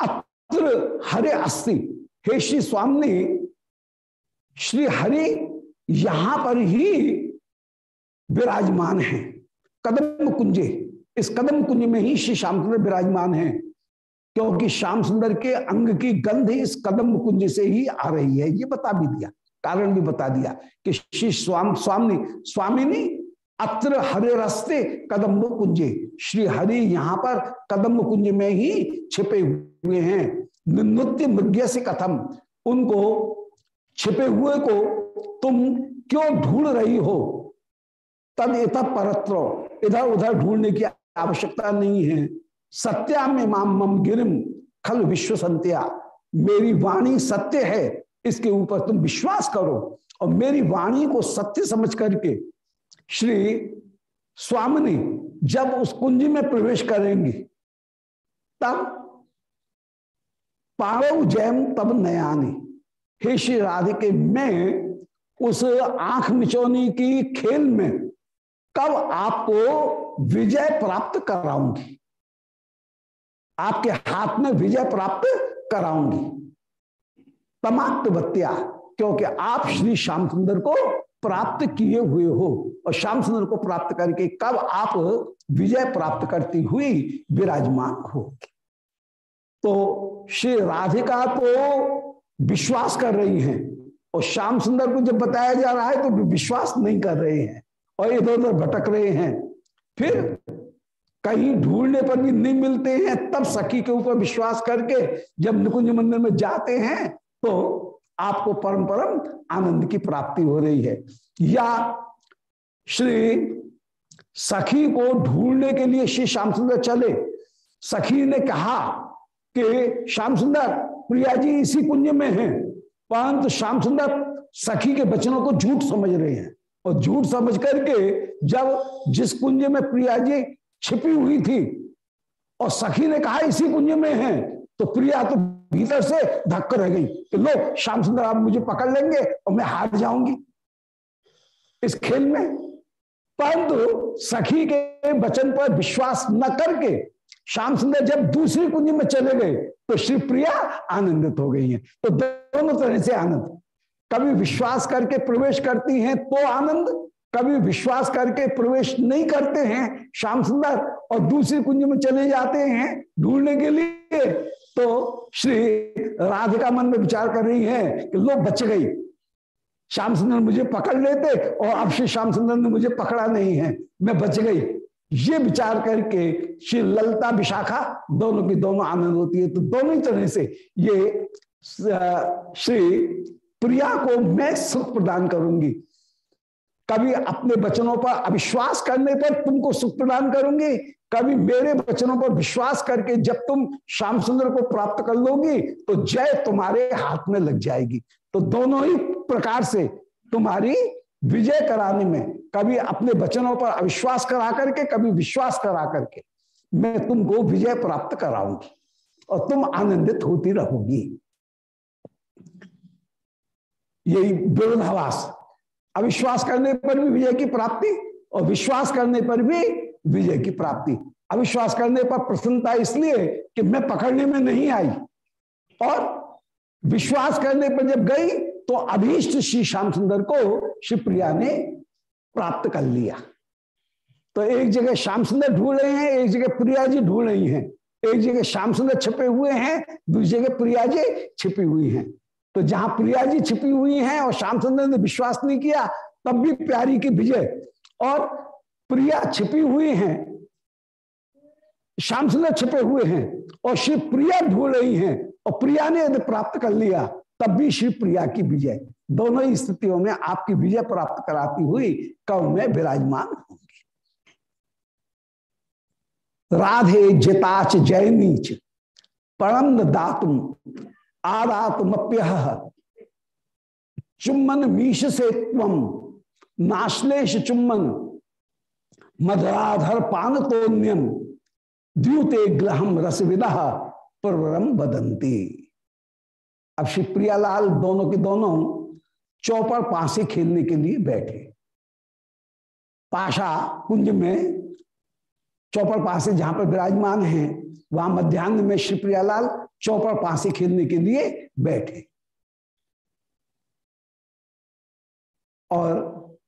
अत्र हरे अस्ति। हे श्री स्वामी, श्री हरि यहाँ पर ही विराजमान है। कदम कुंजे, इस कदम कुंज में ही श्री श्याम सुंदर विराजमान है, क्योंकि श्याम सुंदर के अंग की गंध इस कदम कुंज से ही आ रही है। ये बता भी दिया, कारण भी बता दिया कि श्री स्वाम, स्वामी, स्वामिनी अत्र हरे रस्ते कदम कुंजे, श्री हरि यहाँ पर कदम कुंज में ही छिपे हुए हैं। नृत्य मृग्य से कथम। उनको छिपे हुए को तुम क्यों ढूंढ रही हो? तद इत परत्र। इधर उधर ढूँढने की आवश्यकता नहीं है। सत्या में माम मम गिरिम खल विश्व संत्या। मेरी वाणी सत्य है, इसके ऊपर तुम विश्वास करो। और मेरी वाणी को सत्य समझ करके श्री स्वामिनी जब उस कुंज में प्रवेश करेंगे, तब पारव जैम तब नयानी हे श्री राधिके, मैं उस आँख मिचौनी की खेल में कब आपको विजय प्राप्त कराऊँगी? आपके हाथ में विजय प्राप्त कराऊँगी। तमाक्त बत्या क्योंकि आप श्री श्याम सुंदर को प्राप्त किए हुए हो, और श्याम सुंदर को प्राप्त करके कब आप विजय प्राप्त करती हुई विराजमान हो। तो श्री राधिका तो विश्वास कर रही हैं। और श्याम सुंदर को जब बताया जा रहा है तो विश्वास नहीं कर रहे हैं। और इधर उधर भटक रहे हैं। फिर कहीं ढूँढने पर भी नहीं मिलते हैं, तब सखी के ऊपर विश्वास करके जब निकुंज मंदिर में जाते हैं तो आपको परम परम आनंद की प्राप्ति हो रही है। या श्री सखी को ढूँढने के लिए श्री श्याम सुंदर चले। सखी ने कहा कि श्याम सुंदर, प्रिया जी इसी कुंज में हैं। परंतु श्याम सुंदर सखी के वचनों को झूठ समझ रहे हैं। और झूठ समझ करके जब जिस कुंज में प्रिया जी छिपी हुई थी और सखी ने कहा इसी कुंज में है तो प्रिया तो भीतर से धक्कर रह गई कि लो, श्याम सुंदर, आप मुझे पकड़ लेंगे और मैं हार जाऊँगी। इस खेल में परंतु सखी के वचन पर विश्वास न करके श्याम सुंदर जब दूसरी कुंज में चले गए तो श्री प्रिया आनंदित हो गई है। तो दोनों तरह से आनंद। कभी विश्वास करके प्रवेश करती हैं तो आनंद। कभी विश्वास करके प्रवेश नहीं करते हैं श्याम सुंदर, और दूसरी कुंज में चले जाते हैं ढूँढने के लिए तो श्री राधिका मन में विचार कर रही है कि लो बच गई। श्याम सुंदर मुझे पकड़ लेते, और अब श्री श्याम सुंदर ने मुझे पकड़ा नहीं है, मैं बच गई। ये विचार करके श्री ललता विशाखा, दोनों की दोनों आनंद होती है तो दोनों तरह से ये श्री प्रिया को मैं सुख प्रदान करूँगी। कभी अपने वचनों पर अविश्वास करने पर तुमको सुख प्रदान करूँगी, कभी मेरे वचनों पर विश्वास करके जब तुम श्याम सुंदर को प्राप्त कर लोगी तो जय तुम्हारे हाथ में लग जाएगी। तो दोनों ही प्रकार से तुम्हारी विजय कराने में, कभी अपने वचनों पर अविश्वास करा करके, कभी विश्वास करा करके, मैं तुमको विजय प्राप्त कराऊँगी और तुम आनंदित होती रहोगी। यही विरोधावास अविश्वास करने पर भी विजय की प्राप्ति और विश्वास करने पर भी विजय की प्राप्ति। अविश्वास करने पर प्रसन्नता इसलिए कि मैं पकड़ने में नहीं आई। और विश्वास करने पर जब गई तो अभीष्ट श्री श्याम सुंदर को शिवप्रिया ने प्राप्त कर लिया। तो एक जगह श्याम सुंदर ढूंढ रहे हैं, एक जगह प्रिया जी ढूंढ रही हैं। एक जगह श्याम सुंदर छिपे हुए हैं, दूसरी जगह प्रिया जी छिपी हुई हैं। तो जहाँ प्रिया जी छिपी हुई हैं और श्याम सुंदर ने विश्वास नहीं किया, तब भी प्यारी की विजय। और प्रिया छिपी हुई हैं, श्याम सुंदर छिपे हुए हैं, और शिव प्रिया ढूंढ रही हैं, और प्रिया ने यदि प्राप्त कर लिया तब भी श्री प्रिया की विजय। दोनों ही स्थितियों में आपकी विजय प्राप्त कराती हुई कव में विराजमान होंगी। राधे जिताच जय नीच परम दातुम आदातमप्य चुम्बन मीश से तम नाश्लेष चुम्बन मधराधर पान तोन्यम द्यूते ग्रहम रसविदा प्रवरम बदंती अब शिवप्रियालाल दोनों के दोनों चौपर पासे खेलने के लिए बैठे। पाशा कुंज में चौपर पासे जहाँ पर विराजमान हैं, वहाँ मध्यान्ह में शिवप्रियालाल चौपर पासे खेलने के लिए बैठे। और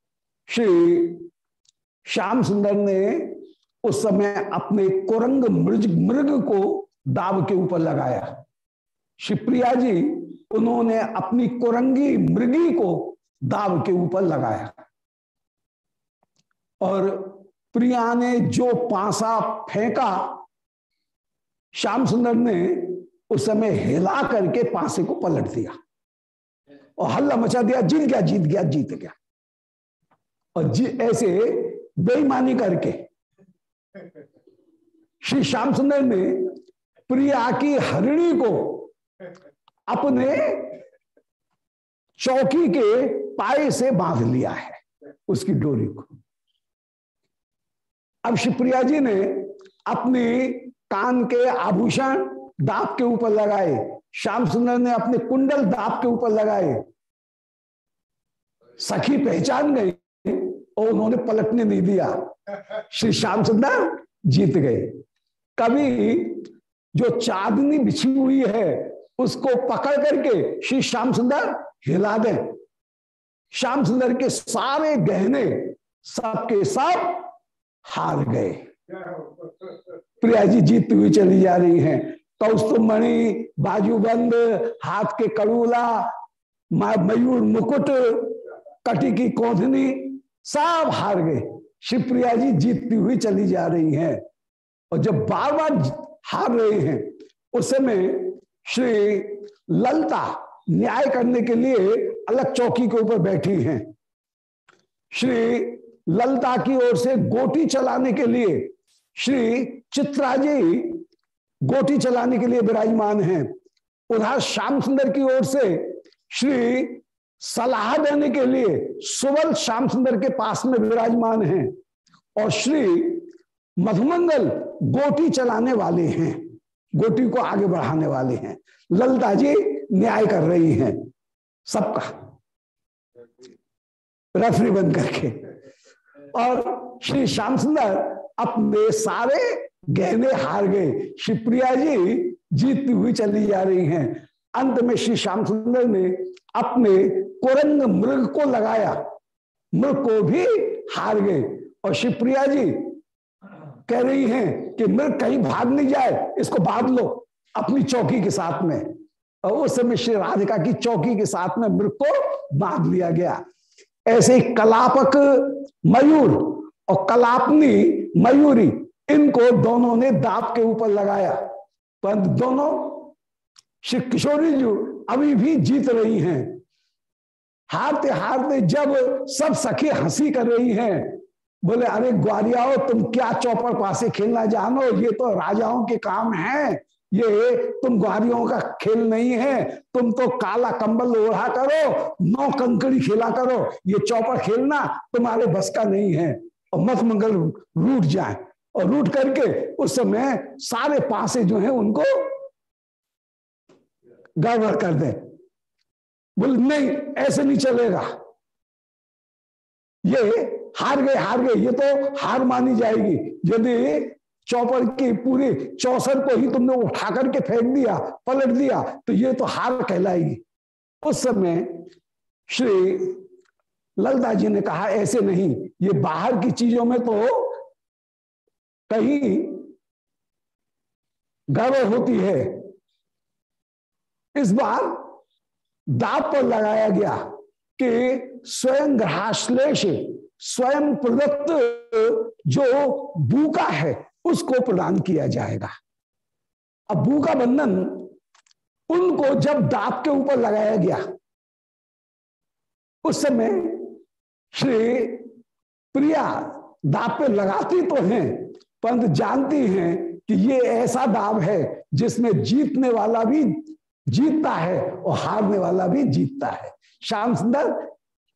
श्री श्याम सुंदर ने उस समय अपने कुरंग मृग मृग को दाव के ऊपर लगाया। शिवप्रिया जी उन्होंने अपनी कुरंगी मृगी को दाव के ऊपर लगाया। और प्रिया ने जो पासा फेंका, श्याम सुंदर ने उस समय हिला करके पासे को पलट दिया और हल्ला मचा दिया, जीत गया जीत गया जीत गया। और जी ऐसे बेईमानी करके श्री श्याम सुंदर ने प्रिया की हरिणी को अपने चौकी के पाए से बाँध लिया है उसकी डोरी को। अब शिवप्रिया जी ने अपने कान के आभूषण दाप के ऊपर लगाए, श्याम सुंदर ने अपने कुंडल दाप के ऊपर लगाए। सखी पहचान गई और उन्होंने पलटने नहीं दिया। श्री श्याम सुंदर जीत गए। कभी जो चांदनी बिछी हुई है उसको पकड़ करके श्री श्याम सुंदर हिला दें। श्याम सुंदर के सारे गहने सबके सब हार गए। प्रिया जी जीतती हुई चली जा रही हैं। कौस्तुभ मणि बाजूबंद हाथ के कड़ूला मयूर मुकुट, कटी की कोधनी, सब हार गए। शिवप्रिया जी जीतती हुई चली जा रही हैं। और जब बार बार हार रहे हैं, उस समय श्री ललता न्याय करने के लिए अलग चौकी के ऊपर बैठी हैं। श्री ललता की ओर से गोटी चलाने के लिए श्री चित्रा जी गोटी चलाने के लिए विराजमान हैं। उधर श्याम सुंदर की ओर से श्री सलाह देने के लिए सुबल श्याम सुंदर के पास में विराजमान हैं और श्री मधुमंगल गोटी चलाने वाले हैं। गोटी को आगे बढ़ाने वाले हैं। ललता जी न्याय कर रही हैं। सबका। रेफरी बन करके। और श्री श्याम सुंदर अपने सारे गहने हार गए। शिवप्रिया जी जीतती हुई चली जा रही हैं। अंत में श्री श्याम सुंदर ने अपने कुरंग मृग को लगाया। मृग को भी हार गए। और शिवप्रिया जी कह रही हैं कि मृग कहीं भाग नहीं जाए, इसको बाँध लो अपनी चौकी के साथ में। और उस समय श्री राधिका की चौकी के साथ में मृग को बाँध लिया गया। ऐसे कलापक मयूर और कलापनी मयूरी, इनको दोनों ने दाप के ऊपर लगाया। पर दोनों श्री किशोरी जी अभी भी जीत रही हैं। हारते हारते जब सब सखी हँसी कर रही हैं बोले, अरे ग्वारियाओ तुम क्या चौपर पासे खेलना जानो ये तो राजाओं के काम है। ये तुम ग्वारियों का खेल नहीं है। तुम तो काला कंबल ओढ़ा करो, नौ कंकड़ी खेला करो। ये चौपर खेलना तुम्हारे बस का नहीं है। और मत मंगल रूट जाए। और रूट करके उस समय सारे पासे जो है उनको गड़बड़ कर दे। बोल, नहीं, ऐसे नहीं चलेगा। ये हार गए हार गए, ये तो हार मानी जाएगी। यदि चौपर की पूरी चौसर को ही तुमने उठा करके फेंक दिया, पलट दिया तो ये तो हार कहलाएगी। उस समय श्री ललता जी ने कहा, ऐसे नहीं, ये बाहर की चीज़ों में तो कहीं गर्व होती है। इस बार दाप पर लगाया गया कि स्वयं ग्रहाश्लेष स्वयं प्रदत्त जो बूका है, उसको प्रदान किया जाएगा। अब बूका बंधन, उनको जब दाप के ऊपर लगाया गया, उस समय श्री प्रिया दाप पे लगाती तो हैं, परंतु जानती हैं कि ये ऐसा दाव है जिसमें जीतने वाला भी जीतता है और हारने वाला भी जीतता है। श्याम सुंदर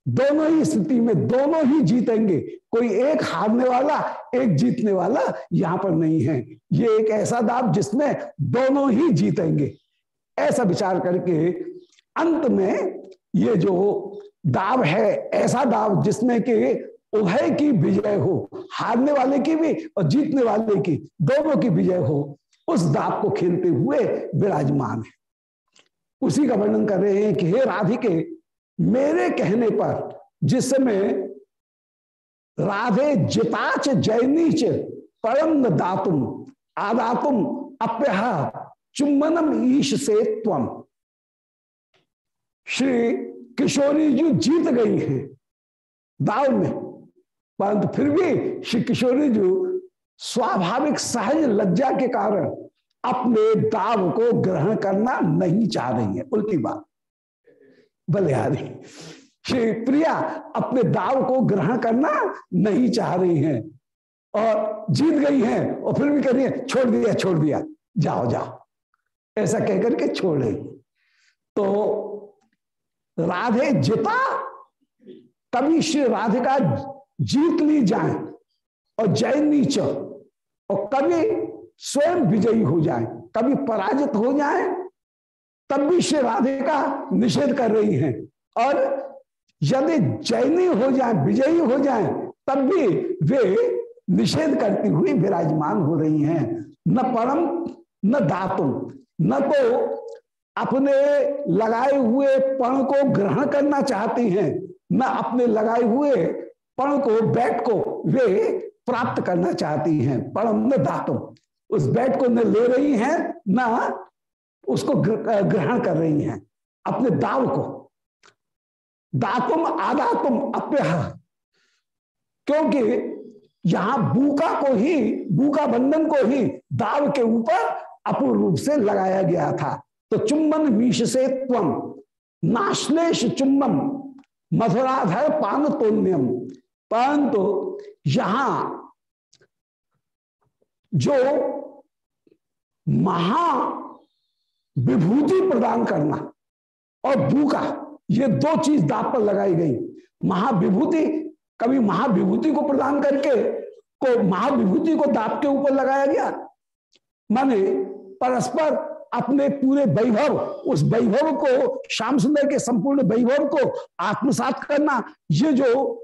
दोनों ही स्थिति में दोनों ही जीतेंगे। कोई एक हारने वाला, एक जीतने वाला यहाँ पर नहीं है। ये एक ऐसा दाव जिसमें दोनों ही जीतेंगे। ऐसा विचार करके अंत में ये जो दाव है, ऐसा दाव जिसमें कि उभय की विजय हो, हारने वाले की भी और जीतने वाले की, दोनों की विजय हो, उस दाव को खेलते हुए विराजमान है। उसी का वर्णन कर रहे हैं कि हे राधिके मेरे कहने पर, जिस समय राधे जिताच जैनीच परम दातुम, आदातुम अप्य चुम्बनम ईश से त्वम श्री किशोरी जी जीत गई हैं दाव में, परंतु फिर भी श्री किशोरी जी स्वाभाविक सहज लज्जा के कारण अपने दाव को ग्रहण करना नहीं चाह रही है। उल्टी बात। बलिहारी श्री प्रिया अपने दाव को ग्रहण करना नहीं चाह रही हैं और जीत गई हैं और फिर भी कर रही है, छोड़ दिया छोड़ दिया, जाओ जाओ। ऐसा कहकर के छोड़ रही। तो राधे जिता कभी श्री राधिका जीत ली जाए और जय नीच, और कभी स्वयं विजयी हो जाए, कभी पराजित हो जाए तब भी श्री राधे का निषेध कर रही हैं। और यदि जैनी हो जाए, विजयी हो जाए, तब भी वे निषेध करती हुई विराजमान हो रही हैं। न परम, न दातुम न तो अपने लगाए हुए पण को ग्रहण करना चाहती हैं, न अपने लगाए हुए पण को, बैट को वे प्राप्त करना चाहती हैं। परम न दातुम उस बैट को न ले रही हैं, न उसको ग्रहण कर रही हैं, अपने दाव को। दातुम आदातुम अप्य क्योंकि यहाँ बूका को ही बूका बंधन को ही दाव के ऊपर अपूर्ण रूप से लगाया गया था। तो चुम्बन मीश से त्वम नाश्लेष चुम्बन मधुराधर पान तोन्यम। परंतु यहाँ जो महा विभूति प्रदान करना और भूखा, ये दो चीज़ दाप पर लगाई गई। महाविभूति, कभी महाविभूति को प्रदान करके को महाविभूति को दाप के ऊपर लगाया गया। माने परस्पर अपने पूरे वैभव, उस वैभव को, श्याम सुंदर के संपूर्ण वैभव को आत्मसात करना, ये जो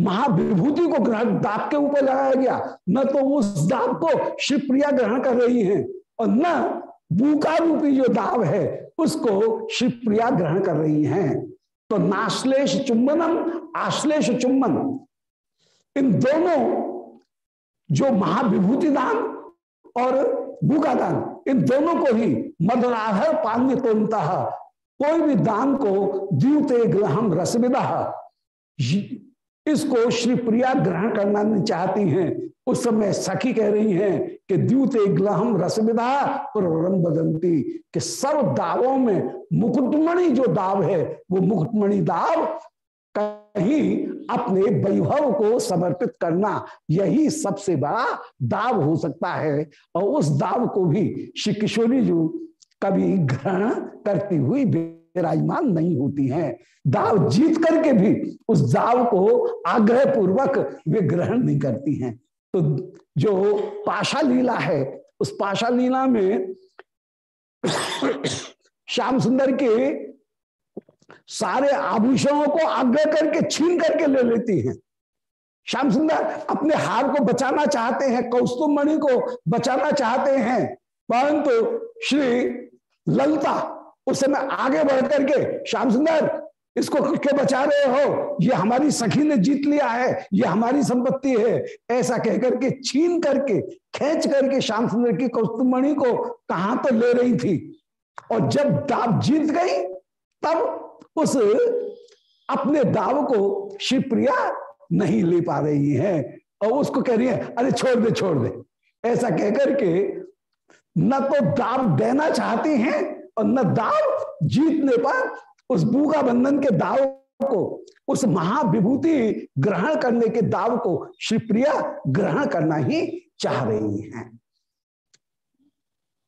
महाविभूति को ग्रहण दाप के ऊपर लगाया गया, न तो उस दाप को शिवप्रिया ग्रहण कर रही है और न बूका रूपी जो दाव है, उसको श्री प्रिया ग्रहण कर रही हैं। तो नाश्लेष चुंबनम, आश्लेष चुंबन। इन दोनों जो महाविभूति दान और बूका दान इन दोनों को ही मदराधर पान्य तोनता कोई भी दान को द्यूते ग्रहम रसविदा। इसको श्री प्रिया ग्रहण करना नहीं चाहती हैं। उस समय सखी कह रही हैं कि द्यूते ग्लहम रसविदा प्रवरम बदंती, कि सब दावों में मुकुटमणि जो दाव है, वो मुकुटमणि दाव कहीं अपने वैभव को समर्पित करना यही सबसे बड़ा दाव हो सकता है। और उस दाव को भी श्री किशोरी जी कभी ग्रहण करती हुई विराजमान नहीं होती हैं। दाव जीत करके भी उस दाव को आग्रह पूर्वक वे ग्रहण नहीं करती हैं। तो जो पाशा लीला है, उस पाशा लीला में श्याम सुंदर के सारे आभूषणों को आग्रह करके, छीन करके ले लेती हैं। श्याम सुंदर अपने हार को बचाना चाहते हैं, कौस्तुभ मणि को बचाना चाहते हैं, परंतु श्री ललता उस समय आगे बढ़ करके श्याम सुंदर इसको क्यों बचा रहे हो। ये हमारी सखी ने जीत लिया है। ये हमारी संपत्ति है। ऐसा कहकर के छीन करके, खेच करके श्याम सुंदर की कौस्तुमणि को कहाँ तो ले रही थी। और जब दाव जीत गई, तब उस अपने दाव को शिवप्रिया नहीं ले पा रही है। और उसको कह रही है, अरे छोड़ दे छोड़ दे। ऐसा कहकर के न तो दाव देना चाहती हैं और न दाव जीतने पर उस बूगा बंधन के दाव को, उस महाविभूति ग्रहण करने के दाव को श्रीप्रिया ग्रहण करना ही चाह रही हैं।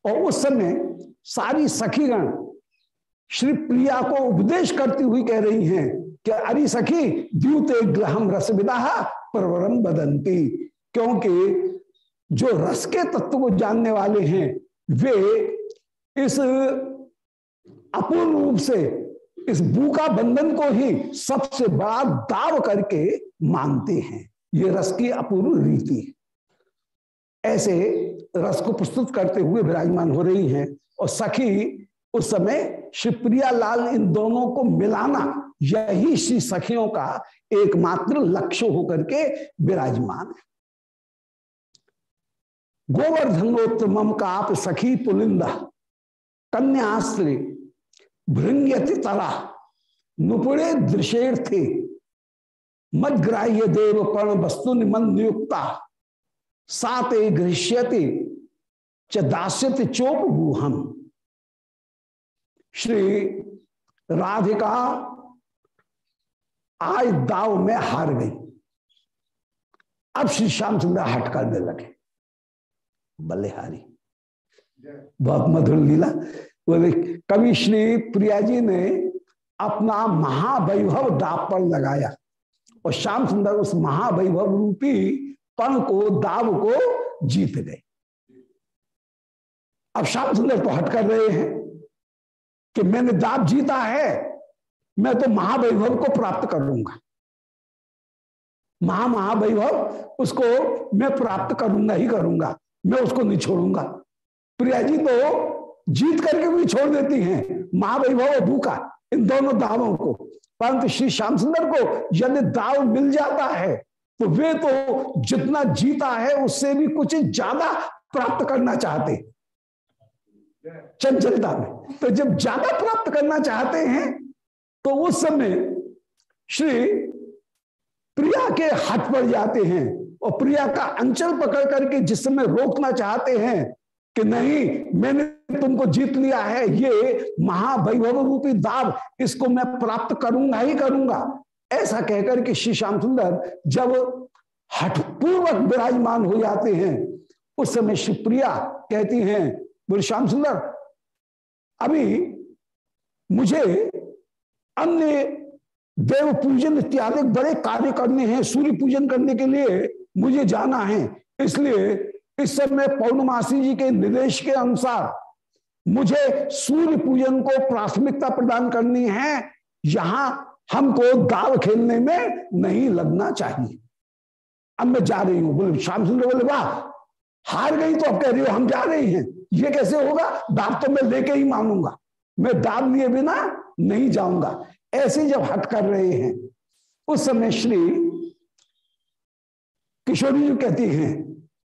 और उस समय सारी सखीगण श्री प्रिया को उपदेश करती हुई कह रही हैं कि, अरे सखी, द्यूते ग्रहम रस विदा परवरम बदंती क्योंकि जो रस के तत्व को जानने वाले हैं, वे इस अपूर्ण रूप से इस बूका बंधन को ही सबसे बड़ा दाव करके मानते हैं। ये रस की अपूर्व रीति ऐसे रस को प्रस्तुत करते हुए विराजमान हो रही हैं और सखी, उस समय शिवप्रिया लाल इन दोनों को मिलाना यही श्री सखियों का एकमात्र लक्ष्य होकर के विराजमान है। गोवर्धनोत्तम का आप सखी पुलिंदा कन्यास्त्री भृंगति तला नुपुरे दृशेर्थे। मदग्राह्य देव पर्ण वस्तु निमन नियुक्ता साते गृह्यति च चोप गुहम श्री राधिका आज दाव में हार गई। अब श्री श्यामचंद्र हट करने लगे। बल्लेहारी। बहुत मधुर लीला। बोले कवि श्री प्रिया जी ने अपना महावैभव दाप पर लगाया और श्याम सुंदर उस महावैभव रूपी पण को, दाव को जीत गए। अब श्याम सुंदर तो हट कर रहे हैं कि मैंने दाव जीता है, मैं तो महावैभव को प्राप्त कर लूँगा महा महावैभव उसको मैं प्राप्त करूँगा ही करूँगा, मैं उसको नहीं छोड़ूँगा। प्रिया जी तो जीत करके भी छोड़ देती हैं। महावैभव भूखा, इन दोनों दावों को। परंतु श्री श्याम सुंदर को यदि दाव मिल जाता है तो वे तो जितना जीता है, उससे भी कुछ ज़्यादा प्राप्त करना चाहते। चंचलता में। तो जब ज़्यादा प्राप्त करना चाहते हैं तो उस समय श्री प्रिया के हाथ पर जाते हैं और प्रिया का अंचल पकड़ करके जिस समय रोकना चाहते हैं कि नहीं, मैंने तुमको जीत लिया है, ये महावैभव रूपी दाव, इसको मैं प्राप्त करूँगा ही करूँगा। ऐसा कहकर के श्री श्याम सुंदर जब हठपूर्वक विराजमान हो जाते हैं, उस समय श्री प्रिया कहती हैं, बोले, श्याम सुंदर, अभी मुझे अन्य देव पूजन इत्यादि बड़े कार्य करने हैं, सूर्य पूजन करने के लिए मुझे जाना है, इसलिए इस समय पौर्णमासी जी के निर्देश के अनुसार मुझे सूर्य पूजन को प्राथमिकता प्रदान करनी है। यहाँ हमको दाव खेलने में नहीं लगना चाहिए। अब मैं जा रही हूँ। बोले, श्याम सुंदर बोले, वाह, हार गई तो अब कह रही हो, हम जा रही हैं। ये कैसे होगा? दाव तो मैं लेके ही मानूँगा। मैं दाव लिए बिना नहीं जाऊँगा। ऐसे जब हट कर रहे हैं, उस समय श्री किशोरी जी कहती हैं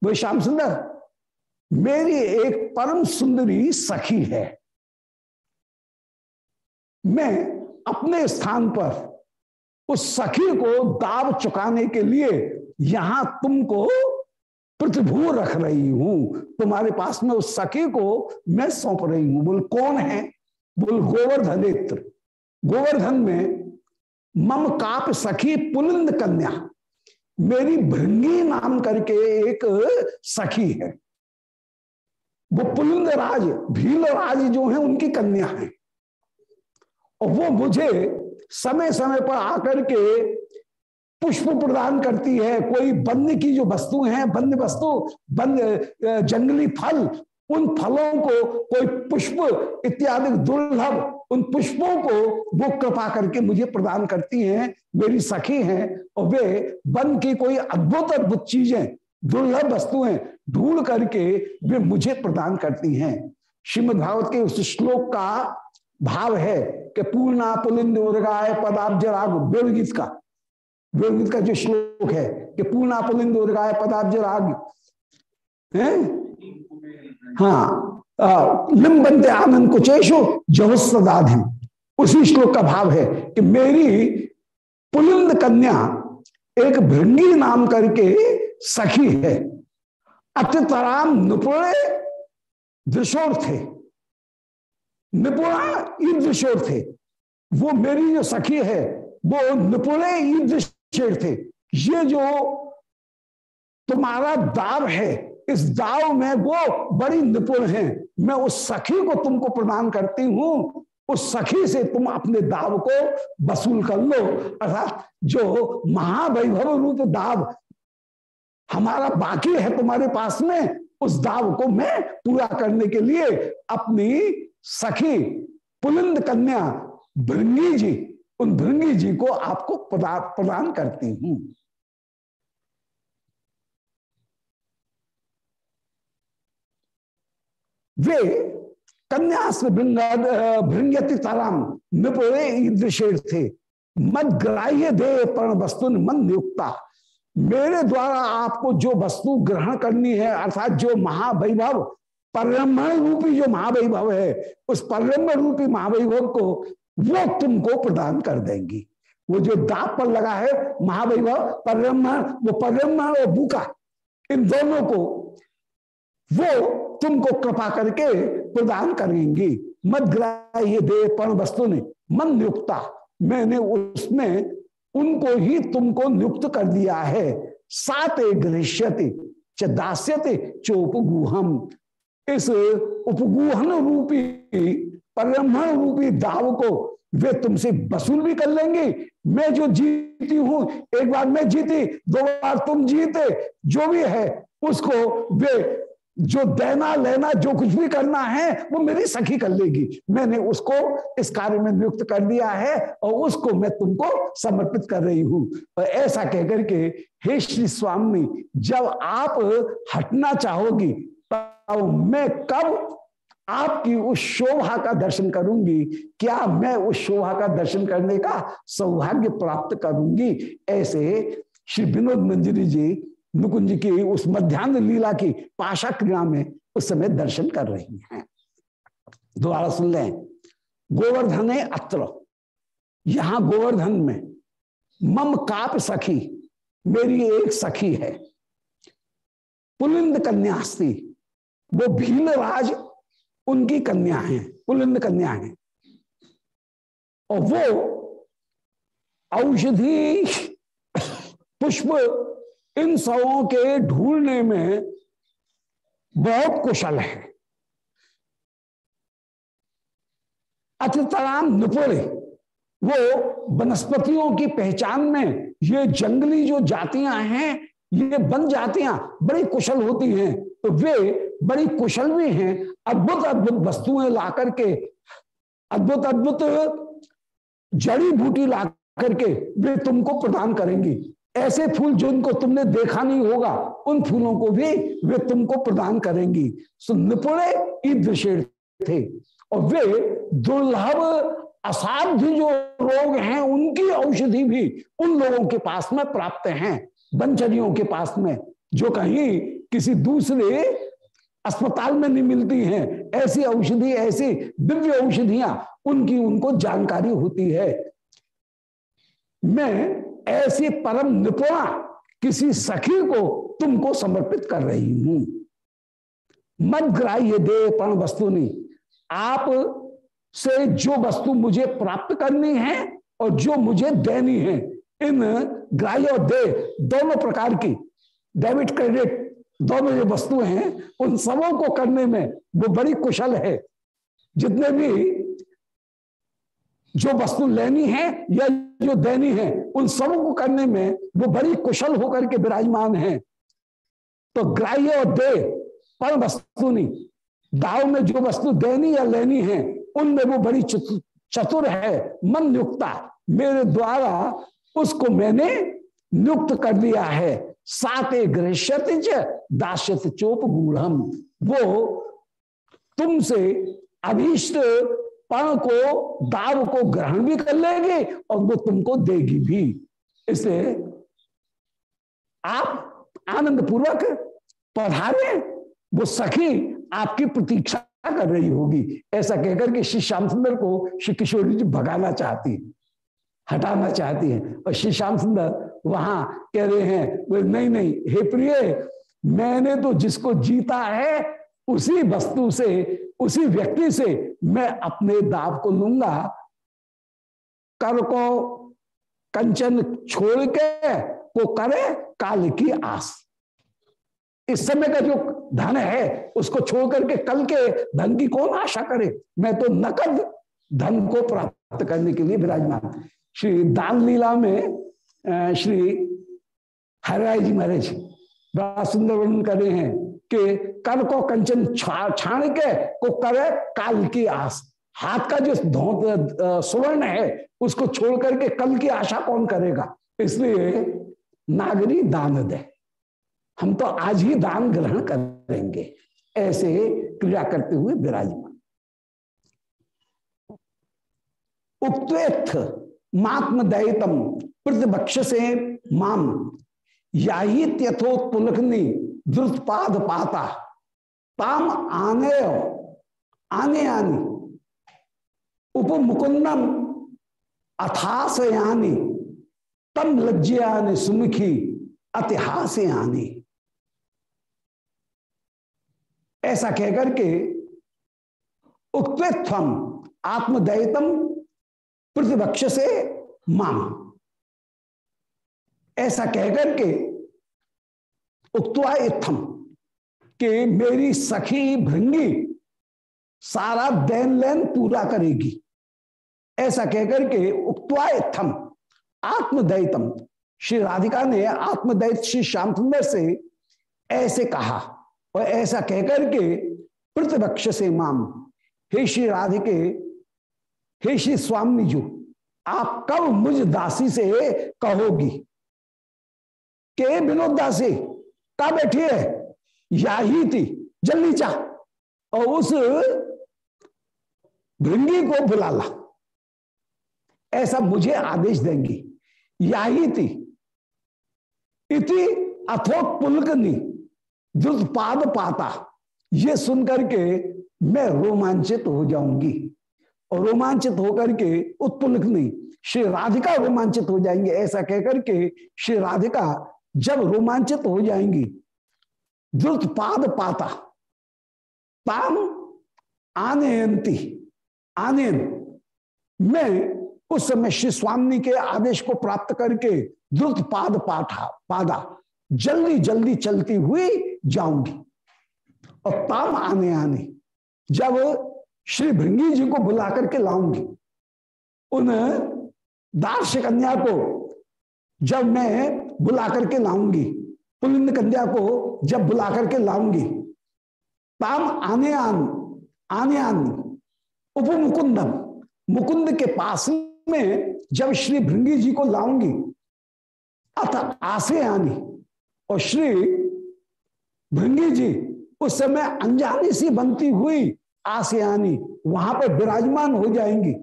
वो श्याम सुंदर, मेरी एक परम सुंदरी सखी है। मैं अपने स्थान पर उस सखी को दाव चुकाने के लिए यहाँ तुमको प्रतिभू रख रही हूँ। तुम्हारे पास में उस सखी को मैं सौंप रही हूँ। बोल, कौन है? बोल गोवर्धनेत्र गोवर्धन में मम काप सखी पुलिंद कन्या। मेरी भृंगी नाम करके एक सखी है। वो पुलिंद राज भील राज जो है, उनकी कन्या है। और वो मुझे समय समय पर आकर के पुष्प प्रदान करती है। कोई बंद की जो वस्तु है बंद वस्तु बंद जंगली फल, उन फलों को कोई पुष्प इत्यादि दुर्लभ उन पुष्पों को वो कृपा करके मुझे प्रदान करती हैं, मेरी सखी हैं और वे वन की कोई अद्भुत अद्भुत चीज़ें, दुर्लभ वस्तुएँ ढूंढ करके वे मुझे प्रदान करती हैं। श्रीमद भागवत के उस श्लोक का भाव है कि पूर्णा पुलिंद उर्गाय पदाब्ज राग वेदगीत का। वेदगीत का जो श्लोक है कि पूर्णा पुलिंद उर्गाय पदाब्ज राग हाँ। लिम्बंते आनंद कुचेशो जहुसदाधि उसी श्लोक का भाव है कि मेरी पुलिंद कन्या एक भृंगी नाम करके सखी है। अत्यतराम निपुणे दृशोर थे। निपुणा ई दृशोर थे। वो मेरी जो सखी है, वो निपुणे ई दृश्य थे। ये जो तुम्हारा दाव है, इस दाव में वो बड़ी निपुण है। मैं उस सखी को तुमको प्रदान करती हूँ। उस सखी से तुम अपने दाव को वसूल कर लो। अर्थात जो महावैभव रूप दाव हमारा बाकी है तुम्हारे पास में, उस दाव को मैं पूरा करने के लिए अपनी सखी पुलिंद कन्या भृंगी जी, उन भृंगी जी को आपको प्रदान करती हूँ। वे कन्यास्त्र निपुणे ईदृशेर थे। मत ग्राह्य दे पर्ण वस्तु मन नियुक्ता। मेरे द्वारा आपको जो वस्तु ग्रहण करनी है, अर्थात जो महावैभव परम्भण रूपी जो महावैभव है, उस परम्भ रूपी महावैभव को वो तुमको प्रदान कर देंगी। वो जो दाप पर लगा है, महावैभव परम्भण वो परम्भण और बुका इन दोनों को वो तुमको कृपा करके प्रदान करेंगी। मत ग्राह्य दे पण वस्तु ने मन नियुक्ता। मैंने उसमें उनको ही तुमको नियुक्त कर दिया है। साते गृह्यते च दास्यते चोपगुहम इस उपगुहन रूपी परम्भण रूपी दाव को वे तुमसे वसूल भी कर लेंगे। मैं जो जीती हूँ, एक बार मैं जीती, दो बार तुम जीते, जो भी है, उसको वे जो देना, लेना, जो कुछ भी करना है, वो मेरी सखी कर लेगी। मैंने उसको इस कार्य में नियुक्त कर दिया है और उसको मैं तुमको समर्पित कर रही हूँ। और ऐसा कहकर के, हे श्री स्वामी, जब आप हटना चाहोगी तो मैं कब आपकी उस शोभा का दर्शन करूँगी? क्या मैं उस शोभा का दर्शन करने का सौभाग्य प्राप्त करूँगी? ऐसे श्री विनोद मंजरी जी नुकुंज की उस मध्यान्ह लीला की पाशा क्रिया में उस समय दर्शन कर रही हैं। दोबारा सुन लें। गोवर्धन अत्र। यहाँ गोवर्धन में मम काप सखी, मेरी एक सखी है। पुलिंद कन्यास्ती, वो भील राज उनकी कन्या है, पुलिंद कन्या है। और वो औषधि पुष्प इन सवों के ढूँढने में बहुत कुशल है। अतितराम निपुण वो वनस्पतियों की पहचान में ये जंगली जो जातियाँ हैं, ये बन जातियाँ बड़ी कुशल होती हैं तो वे बड़ी कुशल भी हैं। अद्भुत अद्भुत वस्तुएँ ला करके, अद्भुत अद्भुत जड़ी बूटी ला करके वे तुमको प्रदान करेंगी। ऐसे फूल जिनको तुमने देखा नहीं होगा, उन फूलों को भी वे तुमको प्रदान करेंगी। सो निपुणे ईदृशे थे, और वे दुर्लभ, असाध्य जो रोग हैं, उनकी औषधि भी उन लोगों के पास में प्राप्त हैं बंचरियों के पास में, जो कहीं किसी दूसरे अस्पताल में नहीं मिलती हैं। ऐसी औषधि, ऐसी दिव्य औषधियाँ, उनकी उनको जानकारी होती है। मैं ऐसी परम निपुणा किसी सखी को तुमको समर्पित कर रही हूँ। मत ग्राह्य दे वस्तु नहीं। आप से जो वस्तु मुझे प्राप्त करनी है और जो मुझे देनी है, इन ग्राह्य और दे दोनों प्रकार की डेबिट क्रेडिट, दोनों जो वस्तु हैं, उन सबों को करने में वो बड़ी कुशल है। जितने भी जो वस्तु लेनी है या जो देनी है, उन सबों को करने में वो बड़ी कुशल होकर के विराजमान है। तो ग्राह्य और दे पर वस्तु नहीं। दाव में जो वस्तु देनी या लेनी है, उनमें वो बड़ी चतुर है मन नियुक्ता मेरे द्वारा उसको मैंने नियुक्त कर दिया है। साते गृहत दास्यत चोप गूढ़ वो तुमसे अभीष्ट पण को, दाव को ग्रहण भी कर लेगी और वो तुमको देगी भी। इसलिए आप आनंद पूर्वक पधारे, वो सखी आपकी प्रतीक्षा कर रही होगी। ऐसा कहकर के श्री श्याम सुंदर को श्री किशोरी जी भगाना चाहती, हटाना चाहती है। और श्री श्याम सुंदर वहाँ कह रहे हैं, नहीं नहीं, हे प्रिय, मैंने तो जिसको जीता है उसी वस्तु से, उसी व्यक्ति से मैं अपने दाव को लूँगा। कर को कंचन छोड़ के वो करे काल की आस। इस समय का जो धन है, उसको छोड़ करके कल के धन की कौन आशा करे? मैं तो नकद धन को प्राप्त करने के लिए विराजमान। श्री दान लीला में श्री हरिराय जी महाराज बड़ा सुंदर वर्णन कर रहे हैं कि कर को कंचन छाण के को करे काल की आस। हाथ का जो धोत सुवर्ण है, उसको छोड़ करके कल की आशा कौन करेगा? इसलिए नागरी दान दे। हम तो आज ही दान ग्रहण करेंगे। ऐसे क्रिया करते हुए विराजमान। उक्त मात्म दैतम प्रतिपक्ष से माम। याही त्यथोत्पुलखनी द्रुतपाद पाता ताम आने आने आनी। उपमुकुंदम अथासयानी तम लज्जयानि सुमुखी अतिहास आनी। ऐसा कहकर के उक्तम आत्मदयितम प्रतिपक्ष से माम। ऐसा कहकर के उक्तवा इत्थम कि मेरी सखी भृंगी सारा देन लेन पूरा करेगी। ऐसा कहकर के उक्तवा इत्थम आत्मदयितम श्री राधिका ने आत्मदैत श्री श्याम सुंदर से ऐसे कहा और ऐसा कहकर के प्रतिपक्ष से माम, हे श्री राधिके, हे श्री स्वामी जी आप कब मुझ दासी से कहोगी? के विनोद दासी का बैठी है? या ही थी जल्दी जा। और उस भृंगी को बुला ला। ऐसा मुझे आदेश देंगी। यही थी इति अथोत पुलकनी द्रुत पाद पाता। ये सुनकर के मैं रोमांचित हो जाऊँगी। और रोमांचित होकर के उत्पुलक नहीं श्री राधिका रोमांचित हो जाएँगे। ऐसा कहकर के श्री राधिका जब रोमांचित हो जाएँगी द्रुत पाद पाता। ताम आनयंती। आनयन। मैं उस समय श्री स्वामी के आदेश को प्राप्त करके द्रुत पाद पाठा, पादा। जल्दी जल्दी चलती हुई जाऊँगी। और ताम आने आने। जब श्री भृंगी जी को बुला करके लाऊँगी, उन दार्श कन्या को जब मैं बुला करके लाऊँगी, पुलिंद कन्या को जब बुला करके लाऊँगी। ताम आने आन आने आन। उप मुकुंदम, मुकुंद के पास में जब श्री भृंगी जी को लाऊँगी अथ आसे आनी। और श्री भृंगी जी, उस समय अनजानी सी बनती हुई आसे आनी, वहाँ पर विराजमान हो जाएँगी।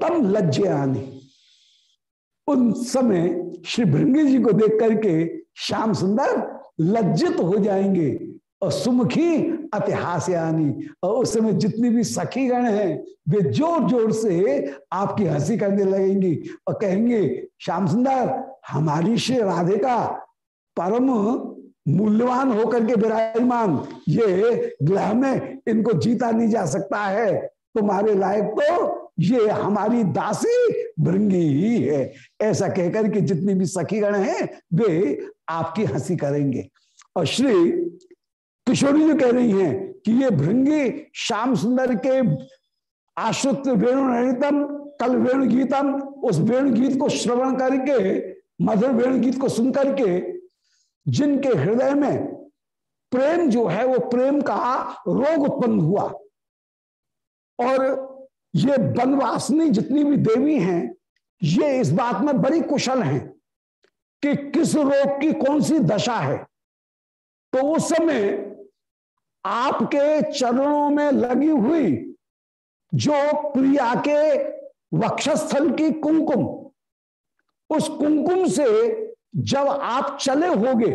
तब लज्जे आनी। उन समय श्री भृंगी जी को देख करके श्याम सुंदर लज्जित हो जाएँगे और सुमुखी अतिहास आनी और उस समय जितनी भी सखी गण हैं, वे ज़ोर ज़ोर से आपकी हँसी करने लगेंगी और कहेंगे, श्याम सुंदर, हमारी श्री राधे का परम मूल्यवान होकर के विराजमान। ये ग्रह में इनको जीता नहीं जा सकता है। तुम्हारे लायक तो ये हमारी दासी भृंगी ही है। ऐसा कहकर के जितनी भी सखीगण हैं, वे आपकी हँसी करेंगे। और श्री किशोरी जो कह रही हैं कि ये भृंगी श्याम सुंदर के आश्रित वेणु कल वेणु गीतम उस वेणु गीत को श्रवण करके, मधुर वेणु गीत को सुन करके, जिनके हृदय में प्रेम जो है, वो प्रेम का रोग उत्पन्न हुआ। और ये बनवासनी जितनी भी देवी हैं, ये इस बात में बड़ी कुशल हैं कि किस रोग की कौन सी दशा है। तो उस समय आपके चरणों में लगी हुई जो प्रिया के वक्षस्थल की कुमकुम उस कुमकुम से जब आप चले होगे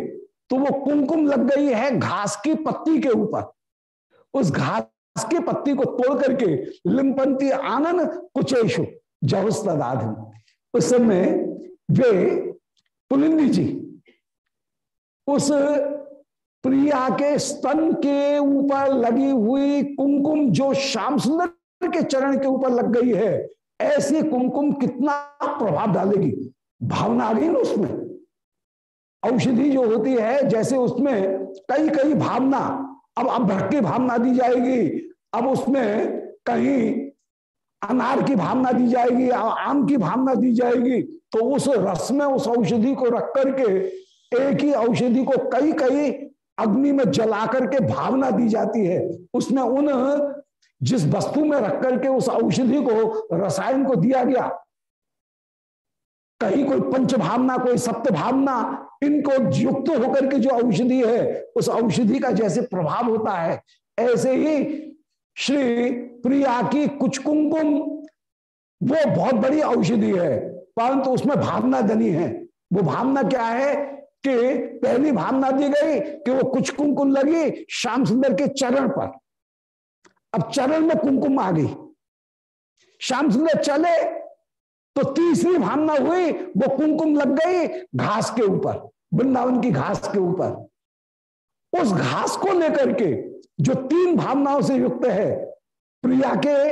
तो वो कुमकुम लग गई है घास की पत्ती के ऊपर। उस घास की पत्ती को तोड़ करके लिमपंती आनंद कुचेशु जहुस्तदाधन उस समय वे पुलिंदी जी, उस प्रिया के स्तन के ऊपर लगी हुई कुमकुम जो श्याम सुंदर के चरण के ऊपर लग गई है, ऐसी कुमकुम कितना प्रभाव डालेगी? भावना आ गई ना उसमें। औषधि जो होती है, जैसे उसमें कई कई भावना अब अब भट्ट की भावना दी जाएगी। अब उसमें कहीं अनार की भावना दी जाएगी आम की भावना दी जाएगी तो उस रस में, उस औषधि को रख करके, एक ही औषधि को कई कई अग्नि में जला करके भावना दी जाती है। उसमें उन जिस वस्तु में रख करके उस औषधि को, रसायन को दिया गया, कहीं कोई पंच भावना, कोई सप्त भावना इनको युक्त होकर के जो औषधि है, उस औषधि का जैसे प्रभाव होता है, ऐसे ही श्री प्रिया की कुछ कुमकुम वो बहुत बड़ी औषधि है, परंतु तो उसमें भावना धनी है। वो भावना क्या है कि पहली भावना दी गई कि वो कुछ कुमकुम लगी श्याम सुंदर के चरण पर। अब चरण में कुमकुम आ गई। श्याम सुंदर चले तो तीसरी भावना हुई, वो कुमकुम लग गई घास के ऊपर, वृंदावन की घास के ऊपर। उस घास को लेकर के जो तीन भावनाओं से युक्त है, प्रिया के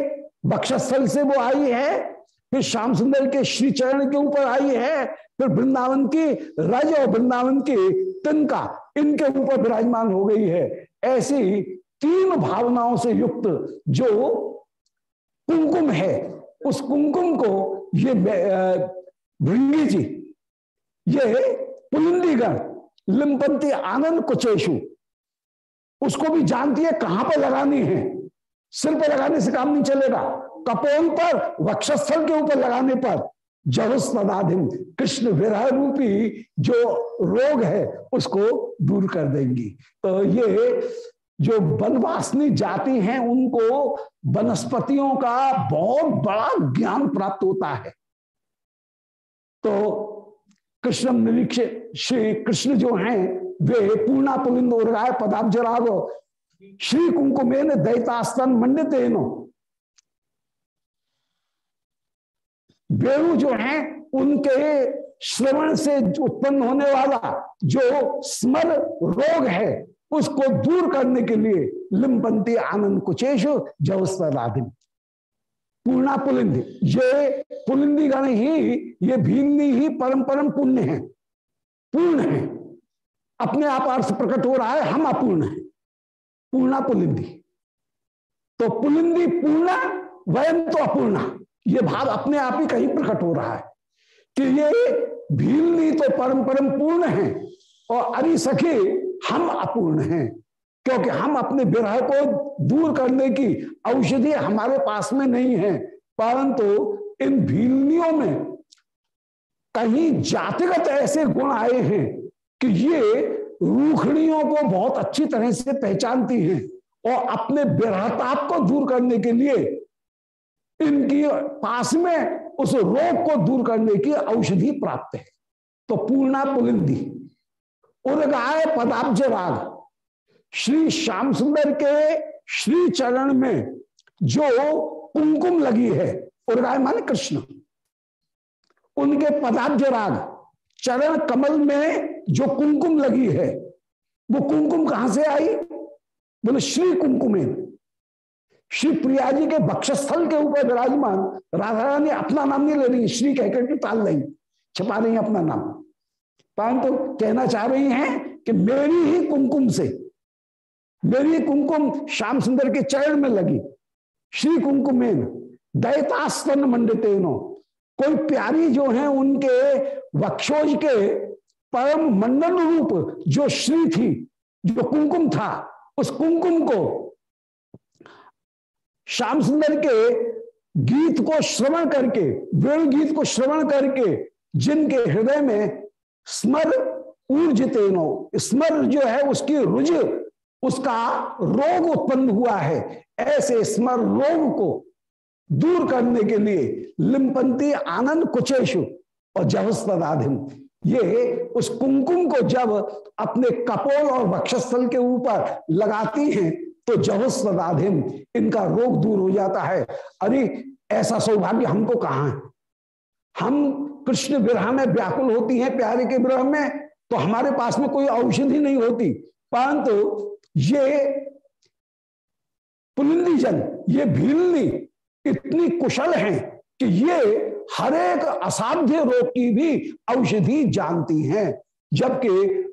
बक्षस्थल से वो आई है, फिर श्याम सुंदर के श्री चरण के ऊपर आई है, फिर वृंदावन की रज और वृंदावन की तिनका इनके ऊपर विराजमान हो गई है। ऐसी तीन भावनाओं से युक्त जो कुमकुम है, उस कुमकुम को ये भृंगी जी, ये पुलिंदीगण लिम्पंती आनंद कुचेशु। उसको भी जानती है कहाँ पर लगानी है। सिर पर लगाने से काम नहीं चलेगा। कपोल पर, वक्षस्थल के ऊपर लगाने पर। जहुस्तदाधिम कृष्ण विरह रूपी जो रोग है, उसको दूर कर देंगी। तो ये जो वनवासनी जाति हैं, उनको वनस्पतियों का बहुत बड़ा ज्ञान प्राप्त होता है। तो कृष्ण निरीक्ष, श्री कृष्ण जो हैं, वे पूर्णा पुलिंद उर्गाय पदाब्ज रागो श्री कुंकुमेन दैतास्तन मंडित वेणु जो हैं, उनके श्रवण से उत्पन्न होने वाला जो स्मर रोग है उसको दूर करने के लिए लिम्बंती आनंद कुचेश जवस्तराधि पूर्णा पुलिंद। ये पुलिंदी गण ही, ये भीमनी ही परम परम पुण्य है। पूर्ण है। अपने आप अर्थ प्रकट हो रहा है, हम अपूर्ण है। पूर्णा पुलिंदी। तो पुलिंदी पूर्णा, वयम तो अपूर्णा। ये भाव अपने आप ही कहीं प्रकट हो रहा है। कि ये भीलनी तो परम परम पूर्ण है। और अरि सखी हम अपूर्ण हैं, क्योंकि हम अपने विरह को दूर करने की औषधि हमारे पास में नहीं है। परंतु इन भीलनियों में कहीं जातिगत ऐसे गुण आए हैं कि ये रूखड़ियों को बहुत अच्छी तरह से पहचानती हैं और अपने विरहताप को दूर करने के लिए इनकी पास में उस रोग को दूर करने की औषधि प्राप्त है। तो पूर्णा पुलिंदी उर्गाय पदाब्ज राग। श्री श्याम सुंदर के श्री चरण में जो कुमकुम लगी है उर्गाय माने कृष्ण। उनके पदाब्ज राग, चरण कमल में जो कुमकुम लगी है, वो कुमकुम कहाँ से आई? बोले श्री कुमकुमेन श्री प्रिया जी के बक्षस्थल के ऊपर विराजमान। राधा रानी अपना नाम नहीं ले रही, श्री कहकर के टाल रही। छपा रही अपना नाम। परंतु तो कहना चाह रही हैं कि मेरी ही कुमकुम से, मेरी कुमकुम श्याम सुंदर के चरण में लगी। श्री कुमकुमेन दैतास्तन मंडितेनो, कोई प्यारी जो है उनके वक्षोज के परम मंडन रूप जो श्री थी, जो कुमकुम था, उस कुमकुम को श्याम सुंदर के गीत को श्रवण करके, वेणु गीत को श्रवण करके, जिनके हृदय में स्मर ऊर्जतेनो। स्मर जो है उसकी रुझ उसका रोग उत्पन्न हुआ है। ऐसे स्मर रोग को दूर करने के लिए लिम्पंती आनंद कुचेशु और जवस्तराधिम ये उस कुमकुम को जब अपने कपोल और वक्षस्थल के ऊपर लगाती हैं तो जवस्तराधिम इनका रोग दूर हो जाता है। अरे, ऐसा सौभाग्य हमको कहा है? हम कृष्ण विरह में व्याकुल होती हैं प्यारे के विरह में तो हमारे पास में कोई औषधि नहीं होती। परंतु ये पुलिंदी जन, ये भीलनी इतनी कुशल हैं कि ये हरेक असाध्य रोग की भी औषधि जानती हैं। जबकि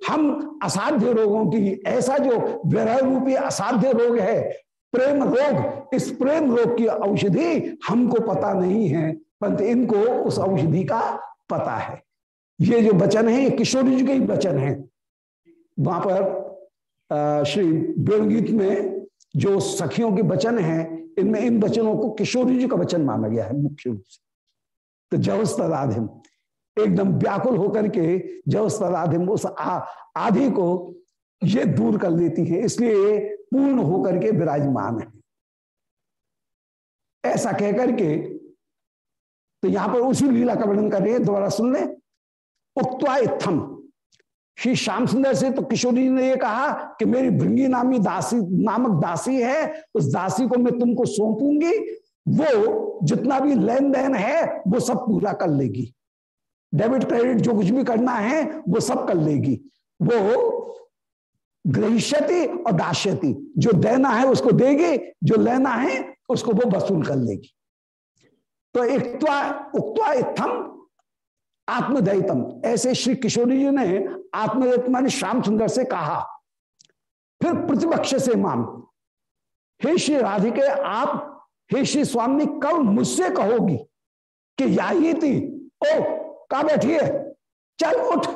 हम असाध्य रोगों की, ऐसा जो विरह रूपी असाध्य रोग है, प्रेम रोग, इस प्रेम रोग की औषधि हमको पता नहीं है। परंतु इनको उस औषधि का पता है। ये जो वचन है, ये किशोरी जी के ही वचन है। वहाँ पर श्री बेलगीत में जो सखियों के वचन है, इनमें इन वचनों को किशोरी जी का वचन माना गया है मुख्य रूप से। तो जवस्तराधिम एकदम व्याकुल होकर के जवस्तराधिम उस आधि को ये दूर कर देती है, इसलिए पूर्ण होकर के विराजमान है। ऐसा कहकर के तो यहाँ पर उसी लीला का वर्णन कर रहे हैं, दोबारा सुन ले। उक्वा इत्थम श्री श्याम सुंदर से तो किशोरी ने ये कहा कि मेरी भृंगी नामी दासी, नामक दासी है, उस दासी को मैं तुमको सौंपूँगी, वो जितना भी लेन देन है, वो सब पूरा कर लेगी। डेबिट क्रेडिट जो कुछ भी करना है, वो सब कर लेगी। वो ग्रहिष्यति और दास्यति, जो देना है उसको देगी, जो लेना है, उसको वो वसूल कर लेगी। तो उक्वा इत्थम आत्मदयितम। ऐसे श्री किशोरी जी ने आत्मदयित मान श्याम सुंदर से कहा। फिर प्रतिपक्ष से माम हे श्री राधिके, आप, हे श्री स्वामी कब मुझसे कहोगी कि यही थी ओ, कहा बैठी है? चल उठ,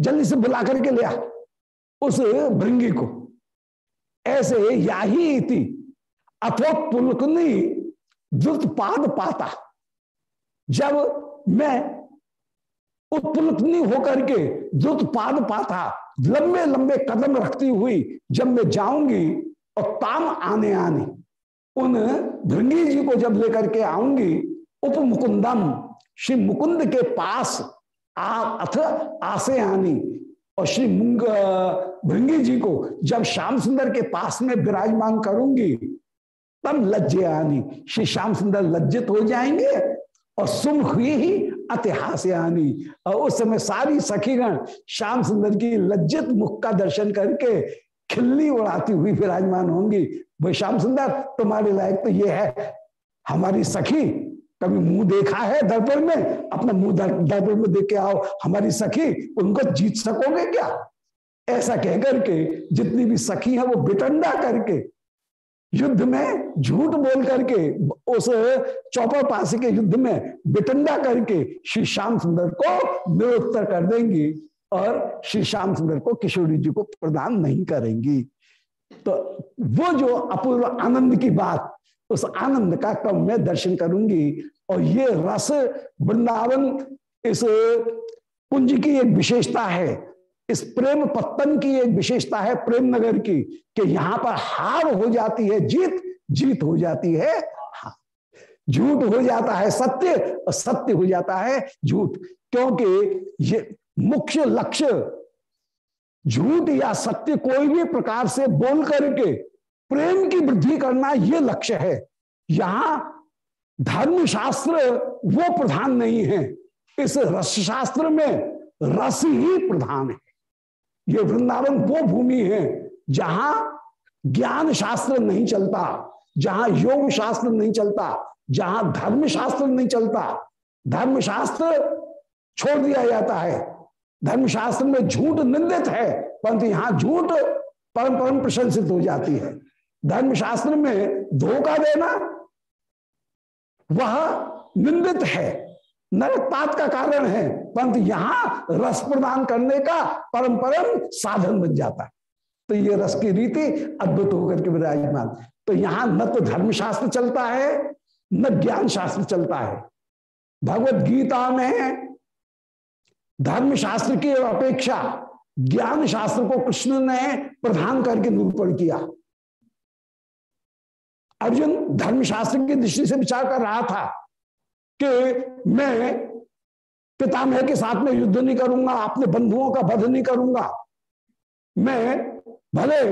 जल्दी से बुला करके लिया उस भृंगी को। ऐसे याही थी अथवा पुलकनी द्रुत पाद पाता। जब मैं उत्पुलकनी होकर के द्रुत पाद पाता लंबे लंबे कदम रखती हुई जब मैं जाऊँगी और ताम आने आने उन भृंगी जी को जब लेकर के आऊँगी उप मुकुंदम श्री मुकुंद के पास आ, अथ, आसे आनी। और श्री मुंग, भृंगी जी को जब श्याम सुंदर के पास में विराजमान करूँगी तब लज्जे आनी। श्री श्याम सुंदर लज्जित हो जाएँगे और सुम हुई ही अतिहास आनी। और उस समय सारी सखीगण श्याम सुंदर की लज्जित मुख का दर्शन करके खिल्ली उड़ाती हुई विराजमान होंगी। भाई श्याम सुंदर, तुम्हारे लायक तो ये है, हमारी सखी कभी मुँह देखा है दर्पण में? अपना मुँह दर्पण में देख के आओ, हमारी सखी, उनको जीत सकोगे क्या? ऐसा कहकर के जितनी भी सखी है वो बिटंडा करके युद्ध में झूठ बोल करके, उस चौपर पास के युद्ध में बिटंडा करके श्री श्याम सुंदर को निरुत्तर कर देंगी और श्री श्याम सुंदर को किशोरी जी को प्रदान नहीं करेंगी। तो वो जो अपूर्व आनंद की बात, उस आनंद का कब मैं दर्शन करूँगी और ये रस वृंदावन इस कुंज की एक विशेषता है। इस प्रेम पत्तन की एक विशेषता है प्रेम नगर की, कि यहाँ पर हार हो जाती है, जीत जीत हो जाती है झूठ हो जाता है सत्य और सत्य हो जाता है झूठ, क्योंकि ये मुख्य लक्ष्य झूठ या सत्य कोई भी प्रकार से बोल करके प्रेम की वृद्धि करना यह लक्ष्य है। यहाँ धर्मशास्त्र वो प्रधान नहीं है, इस रस शास्त्र में रस ही प्रधान है। ये वृंदावन वो भूमि है जहाँ ज्ञान शास्त्र नहीं चलता, जहाँ योग शास्त्र नहीं चलता, जहाँ धर्म शास्त्र नहीं चलता। धर्मशास्त्र छोड़ दिया जाता है। धर्मशास्त्र में झूठ निंदित है, परंतु यहाँ झूठ परम परम प्रशंसित हो जाती है। धर्मशास्त्र में धोखा देना, वह निंदित है, नरकपात का कारण है। परंतु यहाँ रस प्रदान करने का परम परम साधन बन जाता है। तो ये रस की रीति अद्भुत होकर के विराजमान। तो यहाँ न तो धर्मशास्त्र चलता है, न ज्ञान शास्त्र चलता है। भगवत गीता में धर्मशास्त्र की अपेक्षा ज्ञान शास्त्र को कृष्ण ने प्रधान करके निरूपण किया। अर्जुन धर्मशास्त्र की दृष्टि से विचार कर रहा था कि मैं पितामह के साथ में युद्ध नहीं करूँगा, अपने बंधुओं का वध नहीं करूँगा। मैं भले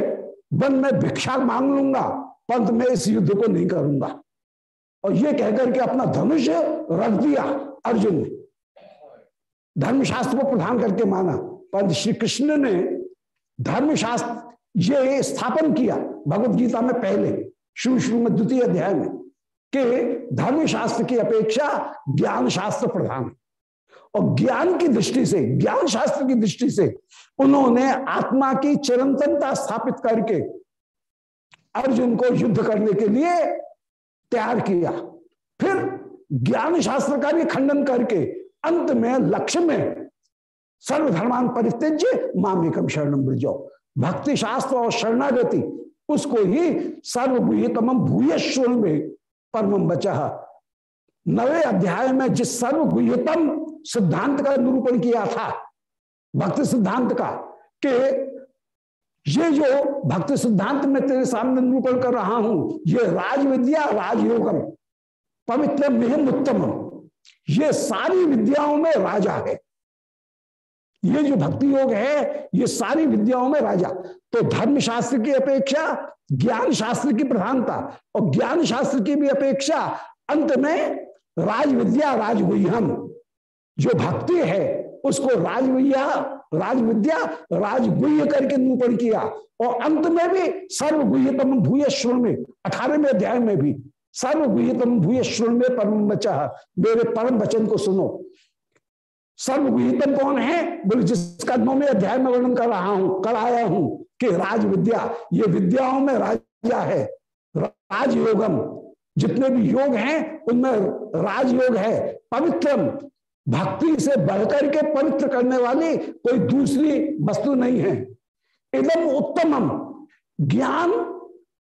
वन में भिक्षा मांग लूँगा, पंत मैं इस युद्ध को नहीं करूँगा। और ये कहकर के अपना धनुष रख दिया अर्जुन ने। धर्मशास्त्र को प्रधान करके माना, पंत श्री कृष्ण ने धर्मशास्त्र ये स्थापन किया, भगवत गीता में पहले, शुरू शुरू में द्वितीय अध्याय में, कि धर्मशास्त्र की अपेक्षा ज्ञान शास्त्र प्रधान है। और ज्ञान की दृष्टि से, ज्ञान शास्त्र की दृष्टि से उन्होंने आत्मा की चिरंतनता स्थापित करके अर्जुन को युद्ध करने के लिए तैयार किया। फिर ज्ञान शास्त्र का भी खंडन करके अंत में, लक्ष्य में सर्वधर्मान परित्यज्य मामेकम शरणम ब्रजो भक्ति शास्त्र और शरणागति, उसको ही सर्वभूतम भूयश्वर में परम बचा नवे अध्याय में जिस सर्वगुह्यतम सिद्धांत का निरूपण किया था। भक्ति सिद्धांत का कि ये जो भक्ति सिद्धांत में तेरे सामने निरूपण कर रहा हूँ, ये राज विद्या राजयोगम, पवित्र मिहिम उत्तम ये सारी विद्याओं में राजा है। ये जो भक्ति योग है, ये सारी विद्याओं में राजा। तो धर्म शास्त्र की अपेक्षा ज्ञान शास्त्र की प्रधानता और ज्ञान शास्त्र की भी अपेक्षा अंत में राज विद्या राजगुहम जो भक्ति है, उसको राजविद्या राजविद्या, राजगुह्य करके निरूपण किया। और अंत में भी सर्वगुह्यतम भूयश्वर में, अठारहवें अध्याय में भी सर्वगुह्यतम भूयश्वर में परम बचा मेरे परम वचन को सुनो। सर्वगुहितम कौन है? बोले, जिसका नौवे अध्याय में वर्णन कर रहा हूँ कर आया हूँ कि राज विद्या ये विद्याओं में राजा है। राजयोगम, जितने भी योग हैं, उनमें राजयोग है। पवित्रम भक्ति से बढ़कर के पवित्र करने वाली कोई दूसरी वस्तु नहीं है। एकदम उत्तमम। ज्ञान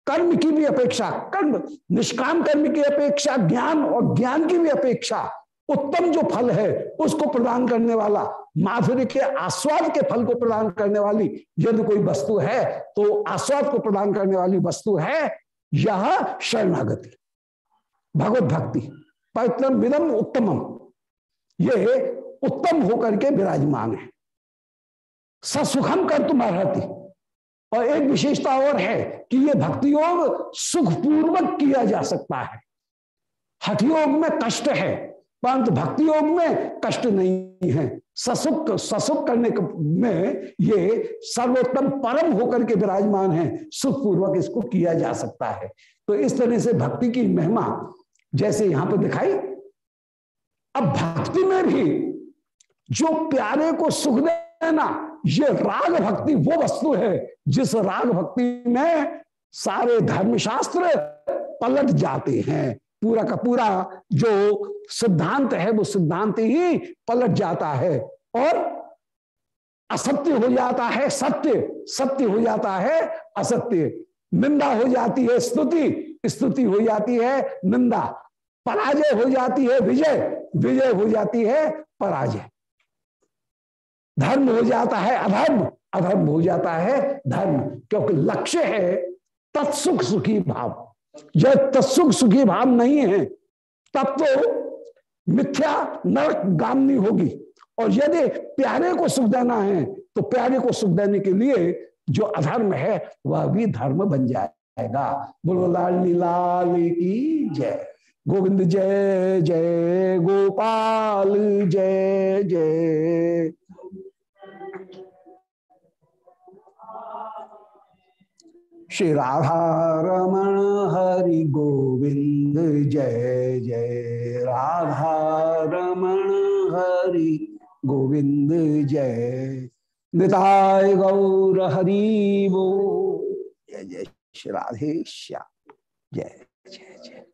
कर्म की भी अपेक्षा, कर्म, निष्काम कर्म की अपेक्षा, ज्ञान और ज्ञान की भी अपेक्षा, उत्तम जो फल है, उसको प्रदान करने वाला, माधुर्य के आस्वाद के फल को प्रदान करने वाली यदि कोई वस्तु है तो आस्वाद को प्रदान करने वाली वस्तु है, यह शरणागति। भगवत भक्ति पवित्र विदम उत्तमम। ये उत्तम होकर के विराजमान है। ससुखम कर तुम रहती और एक विशेषता और है कि ये भक्ति योग सुखपूर्वक किया जा सकता है। हठ योग में कष्ट है, परंतु भक्ति योग में कष्ट नहीं है। ससुख ससुख करने में ये सर्वोत्तम परम होकर के विराजमान है, सुखपूर्वक इसको किया जा सकता है। तो इस तरह से भक्ति की महिमा जैसे यहाँ पर दिखाई अब भक्ति में भी जो प्यारे को सुख देना ये राग भक्ति वो वस्तु है जिस राग भक्ति में सारे धर्मशास्त्र पलट जाते हैं। पूरा का पूरा जो सिद्धांत है, वो सिद्धांत ही पलट जाता है और असत्य हो जाता है, सत्य सत्य हो जाता है, असत्य। निंदा हो जाती है, स्तुति स्तुति हो जाती है, निंदा। पराजय हो जाती है विजय विजय हो जाती है पराजय। धर्म हो जाता है अधर्म अधर्म हो जाता है धर्म, क्योंकि लक्ष्य है तत्सुख सुखी भाव। जब तत्सुख सुखी भाव नहीं है, तब तो मिथ्या नरक गामनी होगी। और यदि प्यारे को सुख देना है तो प्यारे को सुख देने के लिए जो अधर्म है, वह भी धर्म बन जाएगा। बोलो लाल लाल की जय। गोविंद जय जय गोपाल, जय जय। श्री राधा रमण हरि गोविंद जय जय। राधा रमण हरि गोविंद जय। निताय गौर हरि वो जय जय। श्री राधे श्याम जय जय जय।